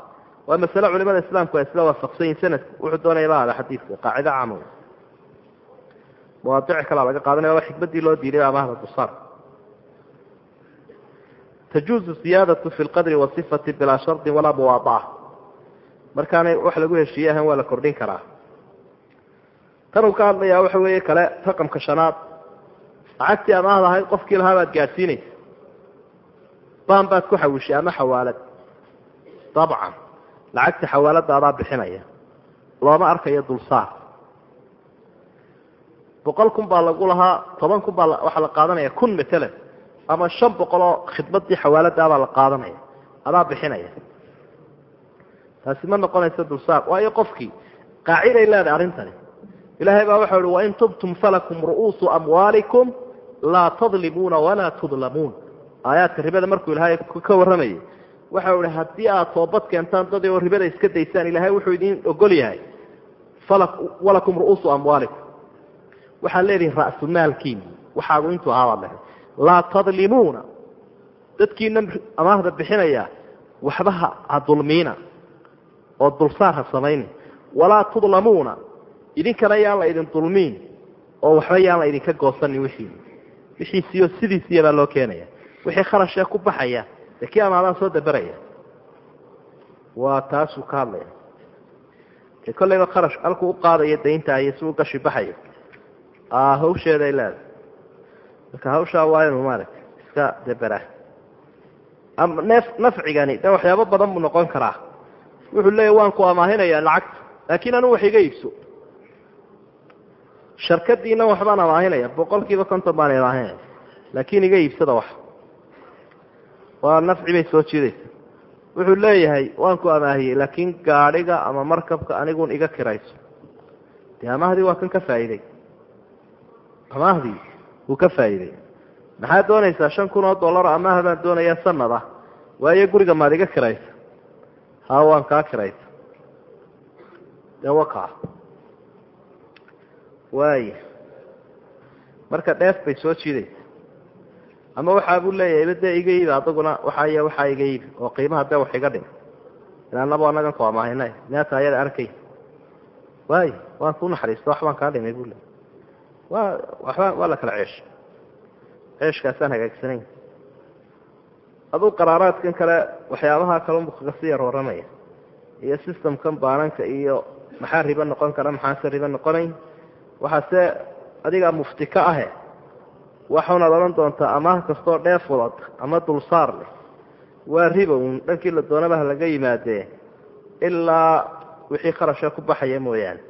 waa masale culimada islaamku ay isla waafaqsan yihiin sanadku wuxuu doonaya ba ada xadiidka qaacida caamo mawaadic kalaa laga qaadanaya waa xikmaddii loo diiday amahda dusaar tajuuzu ziyaadatu fi lqadri wasifati bilaa shardin walaa muwaadaca markaanay wax lagu heshiiye ahan waa la kordhin karaa tan uu ka hadlayaa waxa weeye kale raqamka shanaad lacagtii amaahda ahayd qofkii lahaa baad gaadhsiinaysa baan baad ku xawishay ama xawaalad? Dabcan. Lacagta xawaaladda adaa bixinaya. Looma arkayo dulsaar boqol kun baa lagu lahaa toban kun baa waxaa la qaadanaya kun matalan ama shan boqol oo khidmadii xawaaladaabaa la qaadanaya. Adaa bixinaya. Taasi ma noqonayso dulsaar waayo qofkii qaaciday leedahay arrintani ilaahay baa waxau ihi wain tubtum falakum ru'uusu amwaalikum laa tadlimuuna walaa tudlamuun aayaadka ribada markuu ilaahay ka warramayay waxau ihi haddii aad toobad keentaan dad oo ribada iska daysaan ilaahay wuxuu idin ogol yahay. Walakum ru'uusu amwaalikum waxaad leedihin ra'su maalkiini waxaagu intuu ahaabaad lehay laa tadlimuuna dadkiina amaahda bixinaya waxba ha dulmiina oo dulsaar ha samaynin. Walaa tudlamuuna idinkana yaan la idin dulmiin oo waxba yaan la idinka goosanin wixii wixiisiyo sidiisiya baa loo keenaya. Wixii kharashee ku baxaya dee kii amaadaan soo daberaya waa taasuu ka hadlaya. Dee kollayba kharash halkuu u qaadayo daynta iyo si uu gashi baxayo. Hawsheeday leedahay marka hawshaa waa inuu maaragtay iska debera ama neef nafcigani de waxyaabo badan buu noqon karaa. Wuxuu leeyahy waan ku amaahinayaa lacagta laakiin anu wax iga iibso sharkadiina waxbaan amaahinaya boqol kiiba konton baan amaahinaya laakiin iga iibsada wax. Waa nafci bay soo jiidaysa wuxuu leeyahay waan ku amaahiyey laakiin gaadhiga ama markabka anigun iga kirayso. Dee amaahdii waa kan ka faa'iiday. Amaahdii wuu ka faa'iiday. Maxaad doonaysaa shan kun oo dollar amaah baan doonayaa sanad ah waayo guriga maad iga kiraysa. Ha waan kaa kiraysa. Dee wakaa waaya marka dheef bay soo jiidaysa ama waxaa buu leeyahay ba dee iga iibi adaguna waxaay waxaa iga iibi oo qiimaha dee wax iga dhim ilaanaba anagan ku amaahina miyaata ayada arkay. Waay waan ku naxariista wax baan kaa dhimay buu leey waa waxba waa la kala ceesha ceeshkaasaan hagaagsanayn aduu qaraaraadkan kale waxyaabaha kalunbu kaga sii yar warramaya iyo systemkan baananka iyo maxaa ribo noqon kara maxaase ribo noqonayn waxaase adigaa mufti ka ahe waxunaad odhan doontaa amaah kastoo dheef wadad ama dulsaar leh. Waa riba uun dhankii la doonaba ha laga yimaadee ilaa wixii kharasha ku baxaya mooyaane.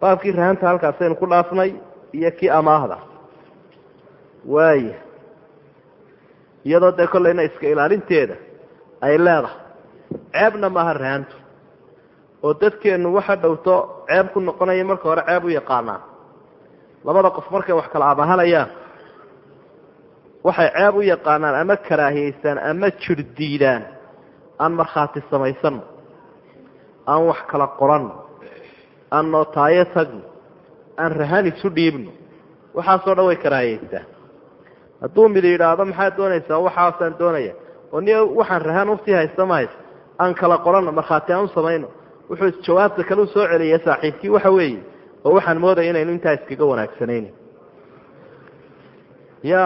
Baabkii rahanta halkaasaynu ku dhaafnay iyo kii amaahda. Waaya iyadoo dee kollayna iska ilaalinteeda ay leedahay ceebna maaha rahantu oo dadkeennu waxa dhowto ceeb ku noqonaya marka hore ceeb u yaqaanaan labada qof markay wax kala amahanayaan waxay ceeb u yaqaanaan ama karaahiyeystaan ama jir diidaan aan markhaati samaysano aan wax kala qoranno aan nootaayo tagno aan rahan isu dhiibno waxaasoo dhan way karaahiyeystaan. Hadduu mid yidhaahdo maxaad doonaysaa? Waxaasaan doonaya oo ni waxaan rahan u sii haysta ma haysta aan kala qoranno markhaati aan u samayno wuxuu jawaabta kale u soo celiyay saaxiibkii waxa weeye oo waxaan moodaya inaynu intaa iskaga wanaagsanayni ya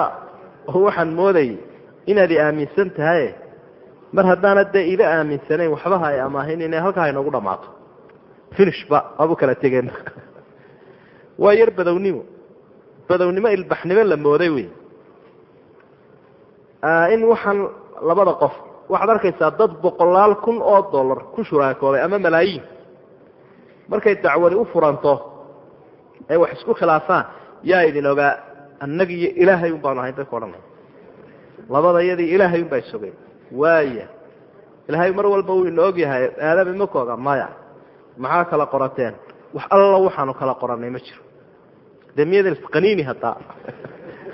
oo waxaan moodayay i aaminsan tahaye mar haddaanad dee ila aaminsanayn waxbaha ay amaahin inay halkaa inoogu dhammaato. Finishba abu kala tegeen. Waa yar badownimo badownimo ilbaxnimo la mooday wey in waxaan labada qof waxaad arkaysaa dad boqolaal kun oo dollar ku shuraakooday ama malaayiin. Markay dacwadi u furanto ay wax isku khilaafaan yaa idin ogaa annagi iyo ilaahay un baanu ahayn bay ku labada iyadii ilaahay un baa isogay waaya ilaahay mar walba wuu ina og yahay aadami makooga maya maxaa kala qorateen? Wax alla waxaanu kala qorannay ma jiro. Dee miyadan isqaniini haddaa.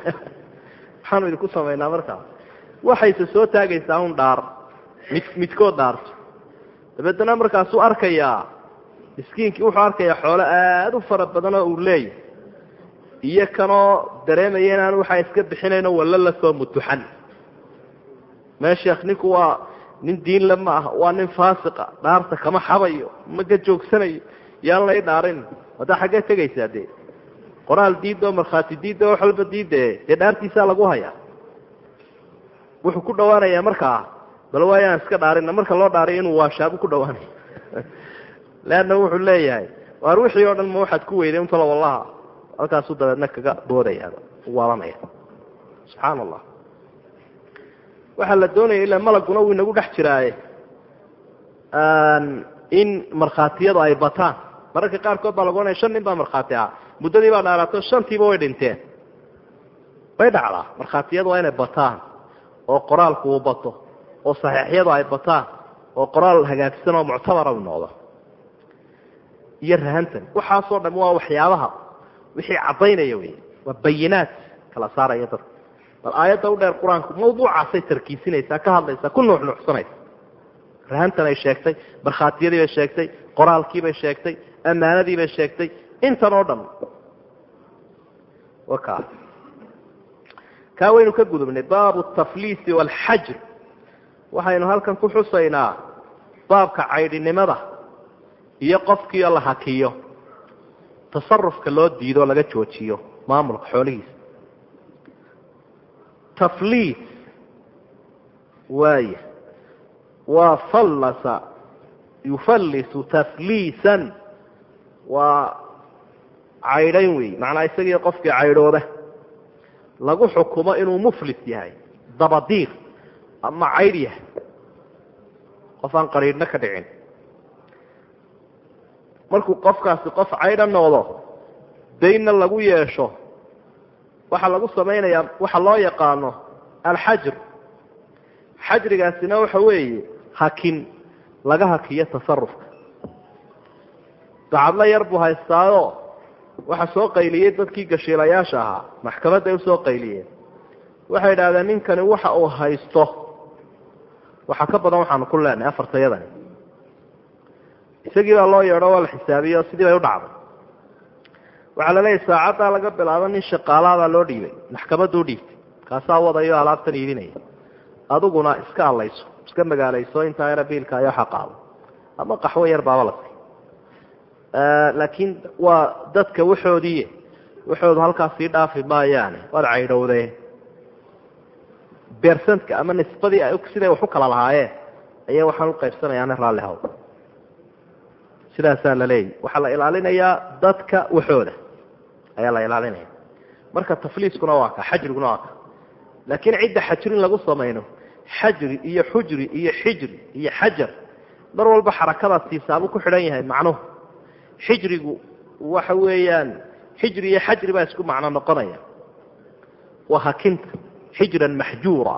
Waxaanu idinku samaynaa markaa waxayse soo taagaysaa un dhaar. Mid midkood dhaarto. Dabeetana markaasuu arkayaa. Miskiinkii wuxuu arkayaa xoolo aada u fara badan oo uu leeyahy iyo kanoo dareemaya inaan waxaa iska bixinayno wallo la soo mutuxan. Mee ninku waa nin diinle ma ah waa nin faasiqa. Dhaarta kama xabayo ma ka joogsanayo. Yaan lay dhaarin. Haddaa xaggee tegaysaa dee? Qoraal diidda oo markhaati diidda oo wax walba diidda dee dhaartiisaa lagu hayaa wuxuu ku dhawaanayaa markaa bal waayaan iska dhaarina marka loo dhaariyo inuu waashaabu ku dhawaanaya leanna wuxuu leeyahay waar wixii oo dhan ma waxaad ku weyday untala wallaha. Halkaasuu dabeedna kaga boodaya waalanaya. Subxaan allah waxaa la doonaya ila malaguna wuu inagu dhex jiraaye. In markhaatiyadu ay bataan. Mararka qaarkood baa lagu ohanaya shan nin baa markhaati ah. Muddadii baa dhaaraato shantiiba way dhinteen. Way dhacdaa. Markhaatiyadu waa inay bataan oo qoraalku uu bato oo saxiixyadu ay bataan oo qoraal hagaagsan oo muctabara u noqdo. Iyo rahantan waxaasoo dham waa waxyaabaha wixii caddaynaya wey waa bayinaad kala saaraya dadka bal aayadda u dheer qur'aanku mawduucaasay tarkiisinaysaa ka hadlaysaa ku nuuxnuuxsanaysa rahantan ay sheegtay markhaatiyadii bay sheegtay qoraalkiibay sheegtay ammaanadii bay sheegtay. Intan oo dhan kaa waynu ka gudubnay baabu tafliisi waalxajr waxaynu halkan ku xusaynaa baabka caydhinimada iyo qofkiio la hakiyo tasarufka loo diido o laga joojiyo maamulka xoolihiisa. Tafliis waaya waa fallasa yufallisu tafliisan waa caydhayn wey macnaa isagii qofkii caydhooba lagu xukumo inuu muflis yahay dabadiir ama caydh yahay. Qof aan qariidhno ka dhicin. Markuu qofkaasi qof caydha noqdo daynna lagu yeesho waxaa lagu samaynayaa waxa loo yaqaano alxajr. Xajrigaasina waxa weeye hakin laga hakiyo tasarufka dacadlo yar buu haystaayo waxaa soo qayliyey dadkii gashiilayaasha ahaa maxkamadday u soo qayliyeen waxay idhahdeen ninkani waxa uu haysto. Waxaa ka badan waxaanu ku leenahay afartayadani. Isagii baa loo yeedho waa la xisaabiyo sidii bay u dhacday. Waxaa la leeyahy saacaddaa laga bilaabo nin shaqaalaabaa loo dhiibay maxkamaduu dhiibtay. Kaasaa wadayo alaabtan iibinaya. Adiguna iska allayso iska magaalayso intaa yara biilka ayaa xaqaado ama qaxwo yar baaba la laakiin waa dadka waxoodii waxoodu halkaas dhaafi maayaane waad caydhowdee beersantka ama nisbadii siday wax u kala lahaayeen ayay waxaan u qaybsanayaane raalli sidaasaa la leeyahy waxaa la ilaalinayaa dadka waxooda ayaa la ilaalinaya marka tafliiskuna waa ka xajriguna waa ka. Laakiin cidda xajrin lagu samayno xajri iyo xujri iyo xijri iyo xajar mar walba xarakadaas tiisaabuu ku xidhan yahay macnuhu xijrigu waxa weeyaan xijri iyo xajri baa isku macno noqonaya. Waa hakinta xijran maxjuura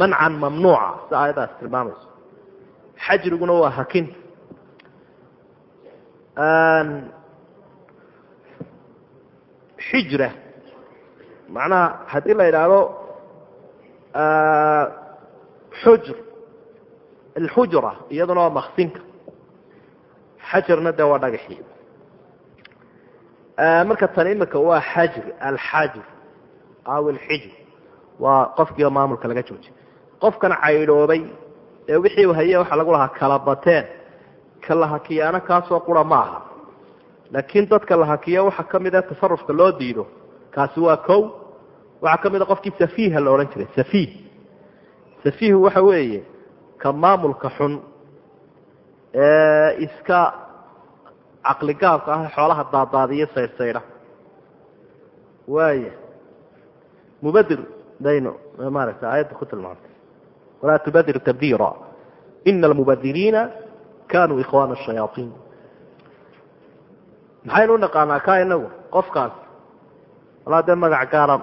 mancan mamnuuca si aayadaas tilmaamayso xajriguna waa hakinta. Xijra macnaha haddii la yidhaahdo xujr alxujra iyaduna waa maksinka xajarna dee waa dhagaxii marka tan imika waa xajr alxajr aw alxijr waa qofkiioo maamulka laga joojiy qofkan caydhoobay ee wixii haye waxaa lagu lahaa kala bateen. Ka la hakiyaana kaasoo qura ma aha. Laakiin dadka la hakiyo waxaa ka mid a tasarufka loo diido kaasi waa kow. Waxaa ka mid a qofkii safiiha la odhan jiray safiih. Safiihu waxa weeye ka maamulka xun ee iska caqligaabka ah xoolaha daadaadiyo saydhsaydha waaya mubadir dayno maaragtay aayadda ku tilmaantay. Walaa tubadir tabdiira. Ina almubadiriina kanuu ikhwaana shayaaiin maxaynu u naqaanaa ka inagu qofkaas? Walaa dee magac gaara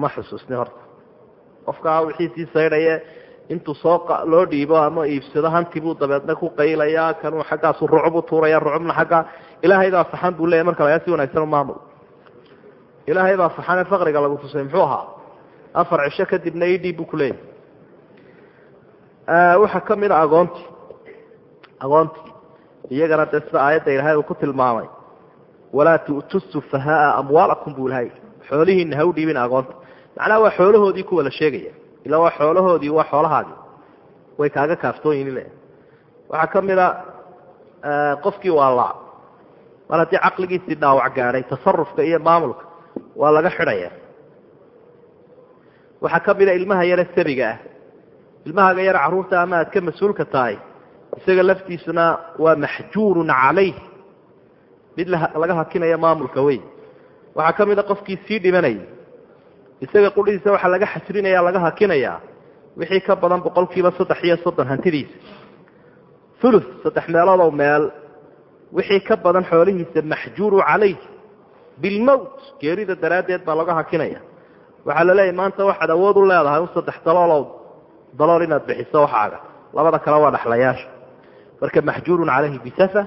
ma xusuusni horta. Qofkaa wixii sii saydhaye intuu soo loo dhiibo ama iibsado hanti buu dabeedna ku qaylayaa kanuu xaggaasu rucub u tuuraya rucubna xaggaa ilaahay baa faxan buu leeyahy marka lagaa si wanagsan u maamul. Ilaahay baa faxane faqriga lagu tusay muxuu ahaa? Afar cisho kadibna idhiib buu kuleeyahy waxaa ka mid a agoontii agoontii iyagana dee sida aayadda ilaahay uu ku tilmaamay. Walaa tu'tu sufahaaa amwaalakum buu ilahay xoolihiina ha u dhiibin agoonta. Macnaha waa xoolahoodii kuwa la sheegaya ilaa waa xoolahoodii waa xoolahaadii. Way kaaga kaaftooyin le waxaa ka mid a qofkii waa la. Mar haddii caqligiisii dhaawac gaadhay tasarufka iyo maamulka waa laga xidhaya. Waxaa ka mid a ilmaha yare sabiga ah. Ilmahaga yare carruurta ama aad ka mas'uulka tahay isaga laftiisuna waa maxjuurun calayh. Mid laga hakinayo maamulka wey waxaa ka mid a qofkii sii dhimanayay isaga qudhidiisa waxaa laga xasrinaya laga hakinayaa wixii ka badan boqol kiiba saddex iyo soddon hantidiisa ulu saddex meeloodoo meel wixii ka badan xoolihiisa maxjuuru calayh bilmowt geerida daraaddeed baa laga hakinaya. Waxaa la maanta waxaad awood u leedahay un saddex daloolow dalool inaad bixiso waxaaga. Labada kale waa dhaxlayaasha. Marka maxjuurun calayhi bisafa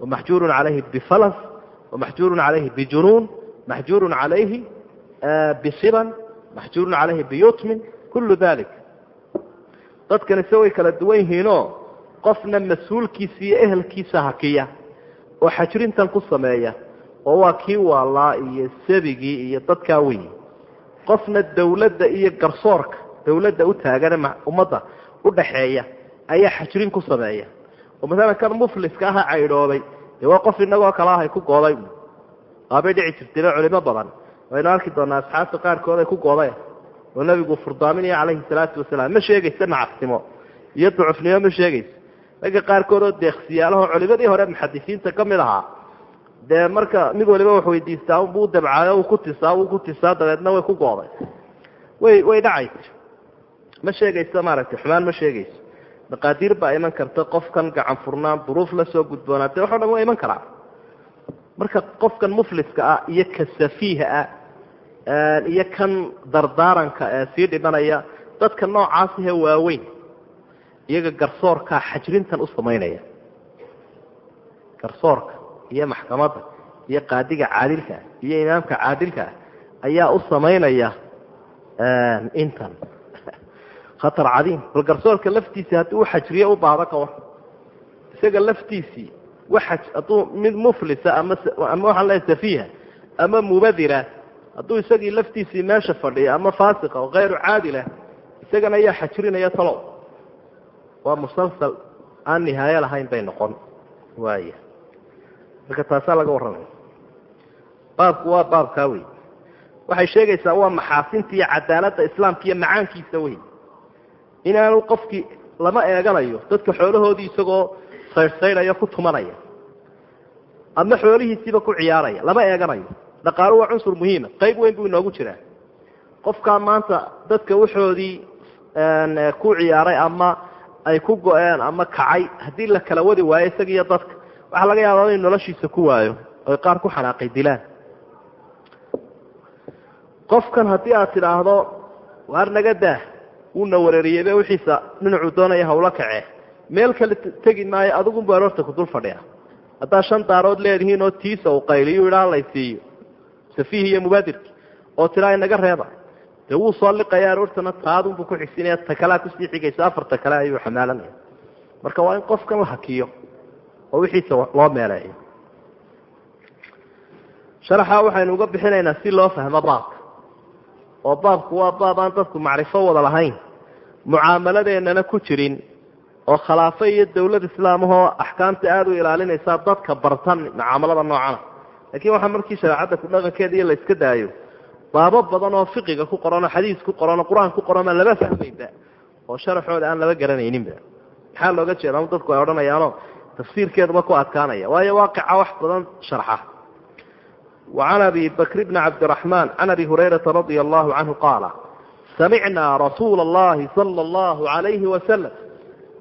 wamaxjuurun calayhi bifalas wamaxjuurun calayhi bijunuun maxjuurun calayhi bisiban maxjuurun calayhi biyutmin kullu dalik dadkan ise way kala duwan yihiinoo qofna mas'uulkiisa iyo ehelkiisa hakiya oo xajrintan ku sameeya oo waa kii waalaa iyo sabigii iyo dadkaa weyi qofna dawladda iyo garsoorka dawladda u taagane ummadda udhaxeeya ayaa xajrin ku sameeya oo masalan kan mufliska aha caydhoobay dee waa qof inagoo kale ahay ku gooday waabay dhici jirtayba culimo badan waynu arki doonaa asxaabta qaarkood ay ku goodeen oo nabigu furdaaminaya calayhi salaatu wasalaam ma sheegaysa nacasnimo iyo ducufnimo ma sheegaysa ragga qaarkood oo deeqsiyaalaho culimadii hore muxadisiinta ka mid ahaa dee marka mid waliba wax weydiistaa unbuu dabcaayo uu ku tisaa uu ku tisaa dabeedna way ku gooday way way dhacaysa ma sheegayso maaragtay xumaan ma sheegayso maqaadiir baa iman karta qofkan gacan furnaan duruuf la soo gudboonaatee waxo dhan waa iman karaa marka qofkan mufliska ah iyo ka safiiha ah iyo kan dardaaranka ee sii dhimanaya dadka noocaasihe waaweyn iyaga garsoorkaa xajrintan u samaynaya. Garsoorka iyo maxkamadda iyo qaadiga caadilkaa iyo imaamka caadilkaa ayaa u samaynaya intan. Khatar cadiim. Bal garsoorka laftiisii haddii u xajriye u baahdo ka war isaga laftiisii hadduu mid muflisa ama waxaan leehay safiiha ama mubadira hadduu isagii laftiisii meesha fadhiyo ama faasiqa oo kayru caadilah isagana ayaa xajrinaya talow. Waa musalsal aan nihaayo lahayn bay noqon. Waaya marka taasaa laga warramaya baabku waa baabkaa wey waxay sheegaysaa waa maxaasinta iyo cadaaladda islaamka iyo macaankiisa wey inaanu qofkii lama eeganayo dadka xoolahoodii isagoo saydhsaydhaya ku tumanaya. Ama xoolihiisiiba ku ciyaaraya lama eeganayo. Dhaqaalu waa cunsur muhiima qayb weyn buu inoogu jiraa. Qofkaa maanta dadka waxoodii ku ciyaaray ama ay ku go-een ama kacay haddii la kala wadi waayo isaga iyo dadka waxaa laga yaabaa inuu noloshiisa ku waayo oy qaar ku xanaaqay dilaan. Qofkan haddii aad tidhaahdo waar naga daah wuuna wareeriyeybe wixiisa dhinacuu doonaya hawlo kacee meel kale tegi maayo adigun baan horta ku dul fadhiya. Haddaa shan daarood leedihiin oo tiisa uu qayliyu idhaa laysiiyo safiihi iyo mubaadirki oo tiraa inaga reeba dee wuu soo liqaya aroortana taadunbuu ku xigsinaya ta kalea ku sii xigaysa afarta kale ayuu xamaalanaya. Marka waa in qofkan la hakiyo oo wixiisa loo meeleeyo. Sharaxa waxaynu uga bixinaynaa si loo fahmo baabka oo baabku waa baab aan dadku macrifo wada lahayn mucaamaladeennana ku jirin oo khilaafo iyo dowlad islaamahoo axkaamta aada u ilaalinaysaa dadka bartan mucaamalada noocana. Laakiin waxaa markii shareecadda ku dhaqankeeda iyo daayo baabo badan oo fiqiga ku qoranoo xadiis ku qoranoo qur'aan ku qoran baan laba fahmaynba oo sharaxooda aan laba garanayninba. Maxaa looga jeeda dadku ay odhanayaanoo tafsiirkeeduba ku adkaanaya? Waayo waaqica wax badan sharxa. Wa abi bakr bni cabdiraxmaan can abi hurayrata radia allahu canhu qaala samicnaa rasuula allahi sala allahu calayhi wasalam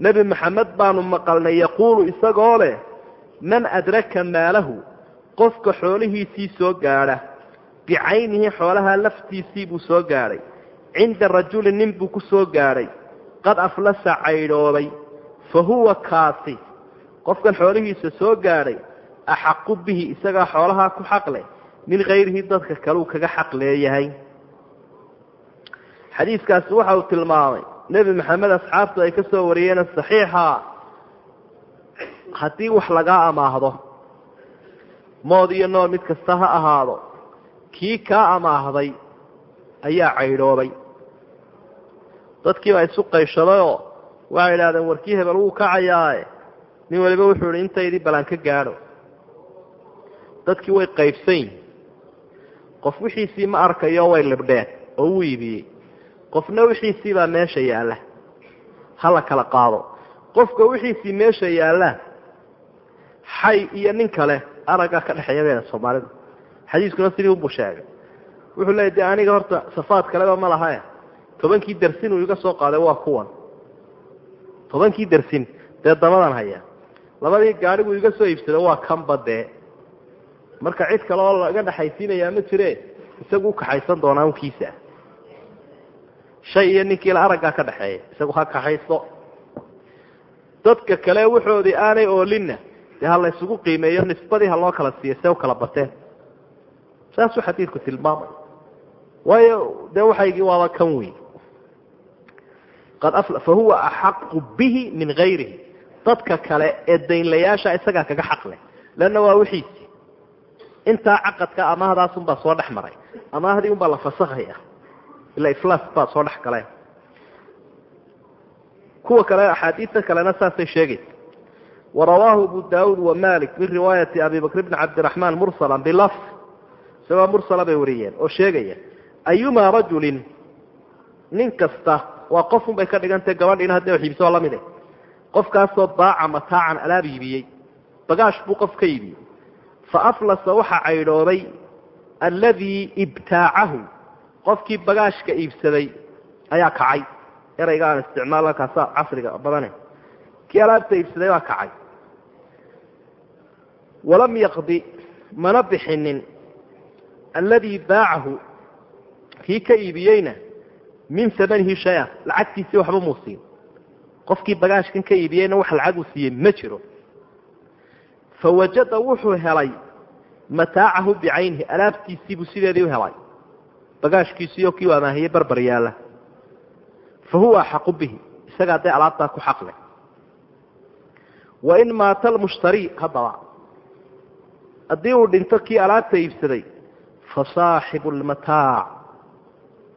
nebi maxamed baanu maqalnay yaquulu isagoo leh man adraka maalahu qofka xoolihiisii soo gaadha. Bicaynihi xoolaha laftiisii buu soo gaadhay. Cinda rajuli nin buu ku soo gaadhay. Qad aflasa caydhoobay. Fa huwa kaasi qofkan xoolihiisa soo gaadhay axaqu bihi isagaa xoolahaa ku xaq leh. Min kayrihi dadka kaleu kaga xaq leeyahay. Xadiiskaasi waxa uu tilmaamay nebi maxamed asxaabtu ay ka soo wariyeen saxiixa haddii wax lagaa amaahdo mood iyo nool mid kasta ha ahaado kii kaa amaahday ayaa caydhoobay dadkiibaa isu qayshadayoo waxay idhahdeen warkii hebel wuu kacayaae nin waliba wuxuu ihi intaydii balaan ka gaadho. Dadkii way qaybsayn qof wixiisii ma arkayo way libdheen oo uu iibiyey qofna wixiisii baa meesha yaalla. Ha la kala qaado. Qofka wixiisii meesha yaalla xay iyo nin kale aragga ka dhexeeya beena soomaalida xadiiskuna sidii unbuu sheegay wuxuu leeyay dee aniga horta safaad kaleba ma lahae tobankii darsin uu iga soo qaaday waa kuwan. Tobankii darsin dee dabadan haya labadii gaadhigu iga soo iibsada waa kanba dee. Marka cid kale oo laga dhexaysiinayaa ma jire isagu ukaxaysan doonaa unkiisa shay iyo ninkiila araggaa ka dhexeeya isagu ha kaxayso dadka kale waxoodii aanay oolinna dee ha la ysugu qiimeeyo nisbadii ha loo kala siiyo see u kala bateen. Saasuu xadiidku tilmaamay. Waayo dee waxaygii waaba kan wey qad afla fa huwa axaqu bihi min gayrihi. Dadka kale ee daynlayaasha isagaa kaga xaq leh. Leanna waa wixiisi. Intaa caqadka amahdaasunbaa soo dhex maray. Amaahdii unbaa la fasakhaya ila iflaas baa soo dhex galeen kuwa kale axaadiista kalena saasay sheegaysa warawaahu abu daauud wa malik min riwaayati abi bakr bni cabdiraxmaan mursala bilafd isagoo mursala bay wariyeen oo sheegaya ayumaa rajulin? Nin kasta. Waa qofun bay ka dhigantahe gabadhiina hadday wax iibisoo la mid eh qofkaasoo baaca mataacan alaab iibiyey. Bagaash buu qof ka iibiyey faaflasa waxaa caydhoobay alladii ibtaacahu qofkii bagaashka iibsaday ayaa kacay. Erayga aan isticmaal kaasa casriga badane. Kii alaabta iibsaday baa kacay. Walam yaqdi mana bixinin. Alladii baacahu kii ka iibiyeyna min amanihi shaya lacagtiisii waxba muu siin. Qofkii bagaashkan ka iibiyeyna wax lacag uu siiyey ma jiro. Fawajada wuxuu helay mataacahu bicaynihi alaabtiisiibuu sideedii u helay bagaashkiisiioo kii u amaahiyey barbar yaalla fa huwa axaqu bihi isagaa dee alaabtaa ku xaq leh wain maata almushtarii haddaba haddii uu dhinto kii alaabta iibsaday fa saaxibu lmataac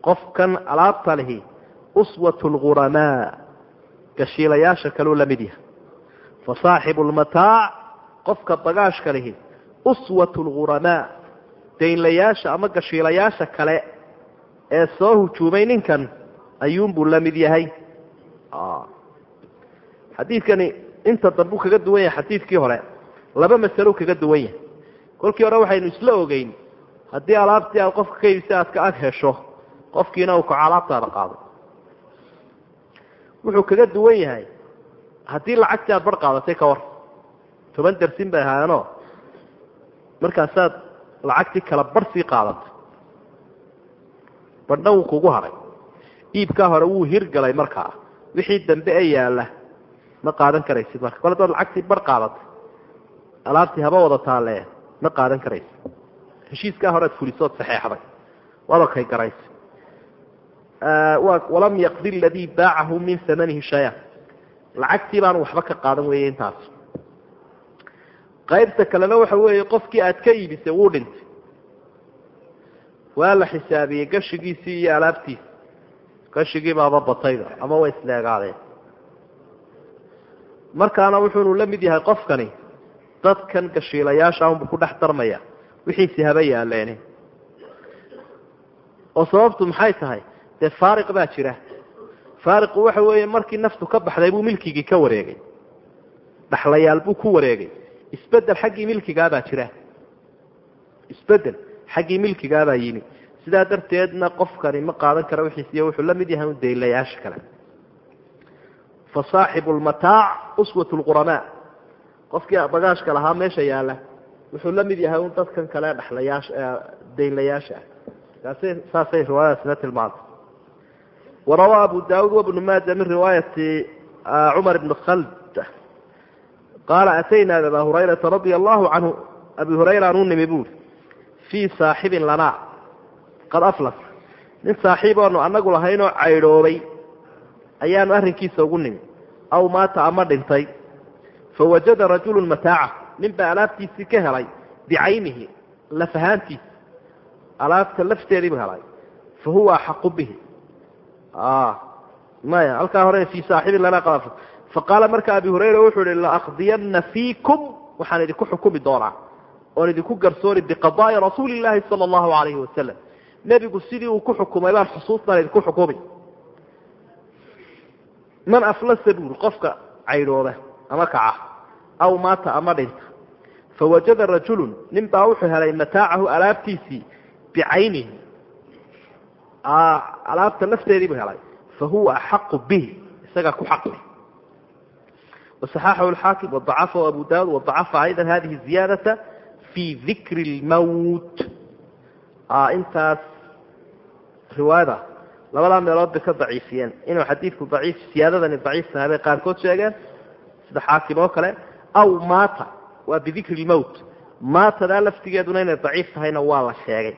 qofkan alaabta lihi uswat lghuramaa gashiilayaasha kaluu la mid yahay. Fa saaxibu lmataac qofka bagaashka lihi uswat lghuramaa daynlayaasha ama gashiilayaasha kale ee soo hujuumay ninkan ayuunbuu la mid yahay. Xadiidkani inta dambuu kaga duwan yahay xadiidkii hore laba masalo kaga duwan yahay. Kolkii hore waxaynu isla ogeyn haddii alaabtii aad qofka ka iibisa aad ka ag hesho qofkiina uu kaco alaabtaada qaado. Wuxuu kaga duwan yahay haddii lacagtii aad bar qaadatay ka war toban darsin bay ahaayeenoo markaasaad lacagtii kala bar sii qaadatay badhna wuu kugu hadhay iibkaa hore wuu hirgalay markaa wixii dambe ee yaalla. Ma qaadan karaysid marka. Kole daad lacagtii bar qaadatay alaabtii haba wada taalee ma qaadan karaysid. Heshiiskaa horead fulisood saxeexday. Waad okay garaysa walam yaqdi ladii baacahu min amanihi shaya lacagtii baanu waxba ka qaadan weeye intaas. Qaybta kalena waxa weeye qofkii aad ka iibisay wuu dhintay waa la xisaabiyey gashigiisii iyo alaabtiisi gashigii baaba batayda ama way isleegaadeen markaana wuxuunu la mid yahay qofkani dadkan gashiilayaasha unbu ku dhex darmaya wixiisi haba yaaleen oo sababtu maxay tahay? Dee faariq baa jira. Faariqu waxa weeye markii naftu ka baxday buu milkigii ka wareegay. Dhaxlayaal buu ku wareegay. Isbedel xaggii milkigaabaa jira. Isbedel xaggii milkigaabaa yimi. Sidaa darteedna qofkani ma qaadan kara wixiisiyo wuxuu la mid yahay un daylayaasha kale. Fa saaxibu lmataac uswat lquramaa qofkii bagaashka lahaa meesha yaalla wuxuu la mid yahay un dadkan kale dhaxlayaasha daynlayaasha ah. Saasay riwaayadaasina tilmaantay. Warawaa abu daawuud wabnu maaja min riwaayati cumar bni khald qaala ataynaa aba hurayrata radia allahu canhu abi hurayra anuu nimi buuri fii saaxibin lanaa qad aflas. Nin saaxiiboonu anagu lahaynoo caydhoobay ayaanu arrinkiisa ugu nimi. Aw maata ama dhintay. Fawajada rajulu mataaca. Nin baa alaabtiisii ka helay. Bicaynihi laf ahaantiisa alaabta lafteediibu helay. Fa huwa axaqu bihi. Maya halkaa hore fii saaxibin lanaa qad aflas. Faqaala marka abi hurayra wuxuu ihi laaqdiyana fiikum. Waxaan idinku xukumi doonaa oon idinku garsoori biqadaai rasuuli llaahi sala allahu alayhi wasalam nebigu sidii uu ku xukumay baan xusuustaan idinku xukumi man aflasa buuri qofka caydhooba ama kaca aw maata ama dhinta fawajada rajulun nin baa wuxuu helay mataacahu alaabtiisii bicaynihi alaabta lafteediibuu helay. Fahuwa axaqu bihi isagaa ku xaqle wasaxaxahu alxaakim wadacafahu abu daawud wadacafa aydan hadihi ziyaadata. في ذكر الموت آه انت رواية labadaa meelood bay ka daciifiyeen inuu xadiidku daciif siyaadadani daciif tahay bay qaarkood sheegeen sida xaakim oo kale aw maata waa bidikri lmowt maatadaa laftigeeduna inay daciif tahayna waa la sheegay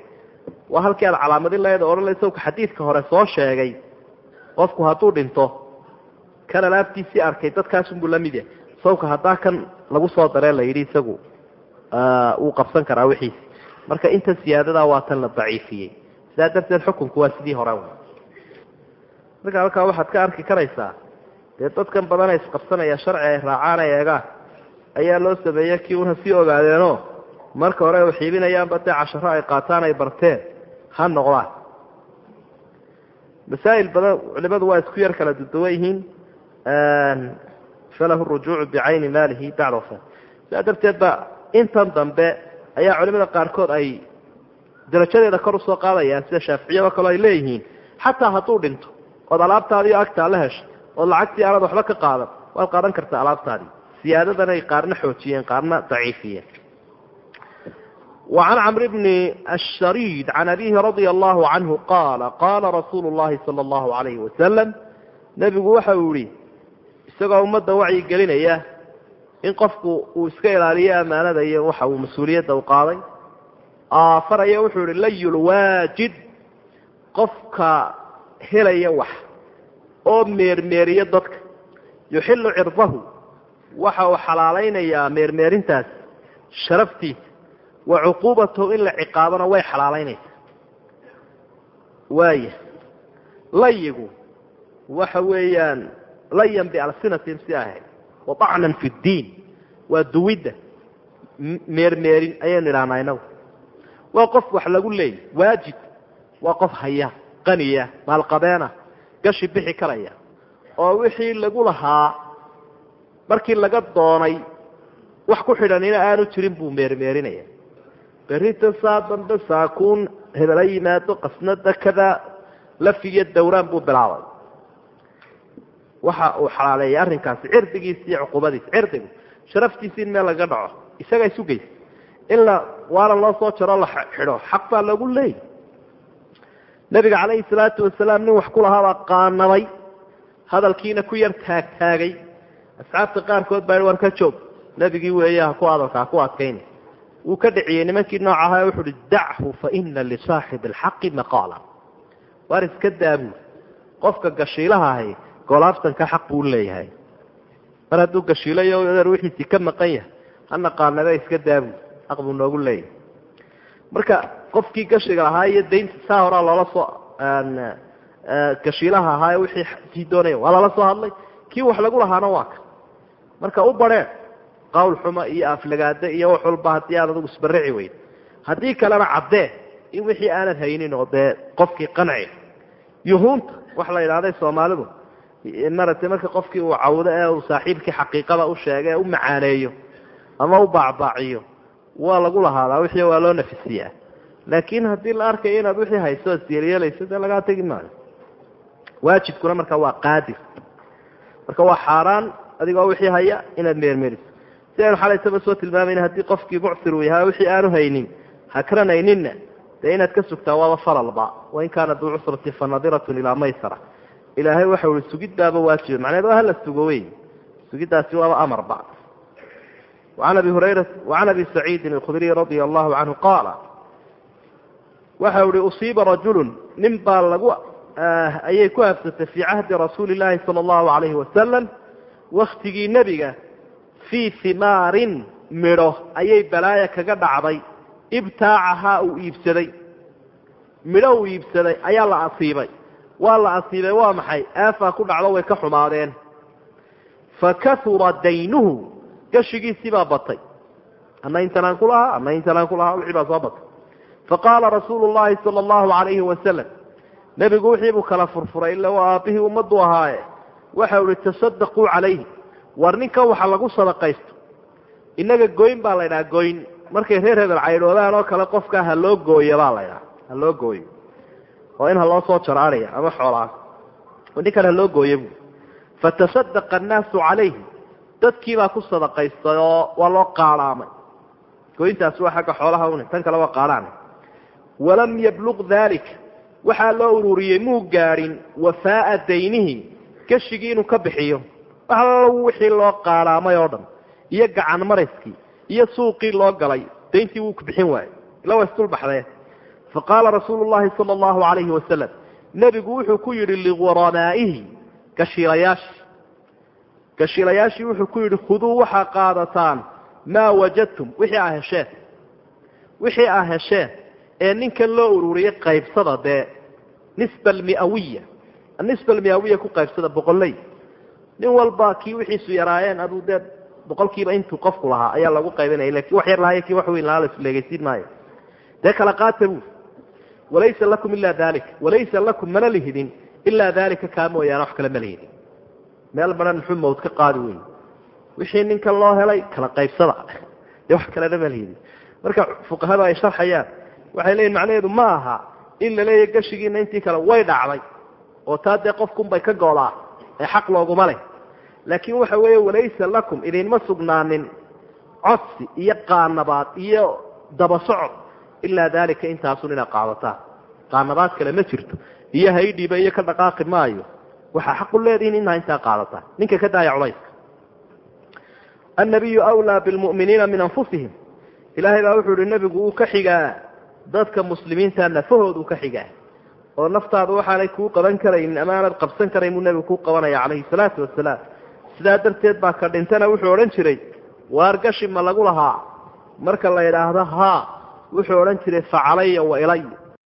waa halkii aad calaamadin laheed o odhanaysa ka xadiidka hore soo sheegay qofku hadduu dhinto kan alaabtiisii arkay dadkaasunbuu la mid yahay sawka haddaa kan lagu soo daree la yidhi isagu wuu qabsan karaa wixiisi marka inta siyaadadaa waa tan la daciifiyey sidaa darteed xukunku waa sidii hore marka halkaa waxaad ka arki karaysaa dee dadkan badana isqabsanaya sharci ay raacaan ay eegaan ayaa loo sameeyey kii una sii ogaadeenoo marka hore ay xiibinayaanba dee casharo ay qaataan ay barteen ha noqdaan masaa'il badan culimadu waa isku yar kala duduwan yihiin falahu rujuucu bicayni maalihi bacda sidaa darteed ba intan dambe ayaa culimada qaarkood ay darajadeeda kor usoo qaadayaan sida shaaficiyado kaleo ay leeyihiin xataa hadduu dhinto ood alaabtaadiio agtaa la heshay ood lacagtii aanad waxba ka qaadan waad qaadan kartaa alaabtaadii siyaadadanay qaarna xoojiyeen qaarna daciifiyeen وعن عمرو بن الشريد عن أبيه رضي الله عنه قال قال رسول الله صلى الله عليه وسلم نبgu waxa uu yihi isagoo ummadda wacyi gelinaya in qofku uu iska ilaaliyo amaanada iyo waxa uu mas'uuliyadda u qaaday. Faraya wuxuu yihi layulwaajid qofka helaya wax oo meermeeriya dadka. Yuxilu cirdahu. Waxa uu xalaalaynayaa meermeerintaas sharaftiisa wa cuquubatahu in la ciqaabona way xalaalaynaysaa waaya layigu waxa weeyaan layan bialsinatim si ahayd waacnan fi ddiin waa duwidda meermeerin ayaynu idhahnaa inagu waa qof wax lagu leeyay waajib waa qof haya qaniya maalqabeena gashi bixi karaya oo wixii lagu lahaa markii laga doonay wax ku xidhanina aanu jirin buu meermeerinaya berita saa dambe saakuun hebela yimaado qasnada kada lafigiyo dawraan buu bilaabay waxa uu xalaaleeyay arrinkaasi cirdigiisa iyo cuqubadiisa cirdigu sharaftiisi in meel laga dhaco isagaa isu in la waana loo soo jaro la xidho xaq baa lagu leeyay. Nebiga calayhi salaatu wasalaam nin wax ku qaanabay hadalkiina ku yar taagtaagay asxaabta qaarkood baa war ka joog nebigii weeye haku hadalka haku adkayna wuu ka dhiciyey nimankii nooc ahaa wuxu uhi dachu faina lisaaxibi alxaqi maqaala. Waar iska daabu qofka gashiilaha ahay golaaftanka xaq buu leeyahay. Mar hadduu gashiilayo wixiisii ka maqan yahay. Hana qaanabe iska daabu xaq buu noogu leeyahay. Marka qofkii gashiga lahaa iyo daynta saa horaa loola soo gashiilaha ahaa wixii sii doonaya waa lala soo hadlay? Kii wax lagu lahaana waa ka. Marka u barheen qawl xuma iyo aflagaade iyo wax walba haddii adigu isbarici weyd. Haddii kalena caddee in wixii aanad haynin oo dee qofkii qanci. Yuhuunta wax la yidhahday soomaalidu maratay marka qofkii uu cawdo ee uu saaxiibkii xaqiiqada u sheega ee u macaaneeyo ama u baacbaaciyo waa lagu lahaadaa wixii waa loo nafisiyaa. Laakiin haddii la arkayo inaad wixii hayso ad yeelyeelayso dee lagaa tegi maayo. Waajibkuna marka waa qaadir. Marka waa xaaraan adigoo wixii haya inaad meermeriso si aynu xalaysaba soo tilmaamayna haddii qofkii mucsir uu yahay wixii aanu haynin hakranayninna dee inaad ka sugtaa waaba faralba wain kaana duu cusratin fa nadiratun ilaa maysara ilaahay waxau i sugiddaaba waajiba macneed waa hala sugo wey sugiddaasi waaba amarba. An abi hurayra wacan abi saciidin alkhudriy radia allahu canhu qaala waxa uhi usiiba rajulun nin baa lagu ayay ku habsatay fii cahdi rasuuli llaahi sala allahu alayhi wasalam waktigii nebiga fii himaarin midho ayay balaaya kaga dhacday. Ibtaacahaa uu iibsaday. Midho uu iibsaday ayaa la asiibay waa la asiibay waa maxay? Aafaa ku dhacdo way ka xumaadeen. Fa kahura daynuhu gashigiisii baa batay. Ana intanaan ku lahaa ana intanaan ku lahaa wixii baa soo batay. Faqaala rasuulu llahi sala allahu alayhi wasalam nebigu wixii buu kala furfuray illa waa aabbihii ummaddu ahaaye. Waxau ihi tasadaquu calayhi. War ninkan waxa lagu sadaqaysto. Innaga goyn baa la ydhaha goyn. Markay reer hebel caydhoodaan oo kale qofka ha loo gooyo baa la ydhaha ha loo gooyo oo in ha loo soo jaraanaya ama xoolaa ninkan ha loo gooyo bu fatasadaqa annaasu calayhi. Dadkii baa ku sadaqaystay oo waa loo qaadhaamay goyntaasi waa xagga xoolaha une tan kale waa qaadhaana walam yabluq daalika waxaa loo ururiyey muu gaadhin wafaa'a daynihi gashigii inuu ka bixiyo. Allo wixii loo qaadhaamay oo dhan iyo gacan marayskii iyo suuqii loo galay dayntii wuu ku bixin waayey. Ila waa isdulbaxdee faqaala rasuulu llahi sala allahu alayhi wasalam nebigu wuxuu ku yidhi liquranaa'ihi gashiilayaashii gashiilayaashii wuxuu ku yidhi khuduu waxaa qaadataan maa wajadtum wixii aa hesheen wixii aa hesheen ee ninkan loo ururiyey qaybsada dee nisba almiawiya anisba almiawiya ku qaybsada boqoley nin walba kii wixiisu yaraayeen aduu dee boqolkiiba intuu qofku lahaa ayaa lagu qaybinaya laakiin wax yar lahayo kii wax weyn lahaa la isleegaysiin maayo dee kala qaata buu walaysa lakum ila dalik walaysa lakum mana lihidin ilaa dalika kaa mooyaane wax kale ma lihidin meel banan muxuu mawd ka qaadi wey wixii ninkan loo helay kala qaybsada dee wax kalena ma lihidin marka fuqahada ay sharxayaan waxay leeyihiin macnaheedu ma aha in la leeyahy gashigiina intii kale way dhacday oo taa dee qofkunbay ka goodaa ee xaq looguma leh laakiin waxa weeye walaysa lakum idinma sugnaanin codsi iyo qaanabaad iyo daba socod ilaa dalika intaasun inaad qaadataan qaanabaad kale ma jirto iyo haydhiiba iyo ka dhaqaaqi maayo waxaa xaq u leedihin inaa intaa qaadataan ninka ka daaya culayska annabiyu wlaa bilmu'miniina min anfusihim ilaahay baa wuxuu ihi nebigu uu ka xigaa dadka muslimiinta nafahoodu ka xigaa oo naftaada waxaanay kuu qaban karaynin amaanad qabsan karayn buu nebigu kuu qabanaya calayhi salaatu wasalaam sidaa darteed baa ka dhintana wuxuu odhan jiray waar gashi ma lagu lahaa marka la yidhaahdo haa wuxuu odhan jiray fa calaya wa ilay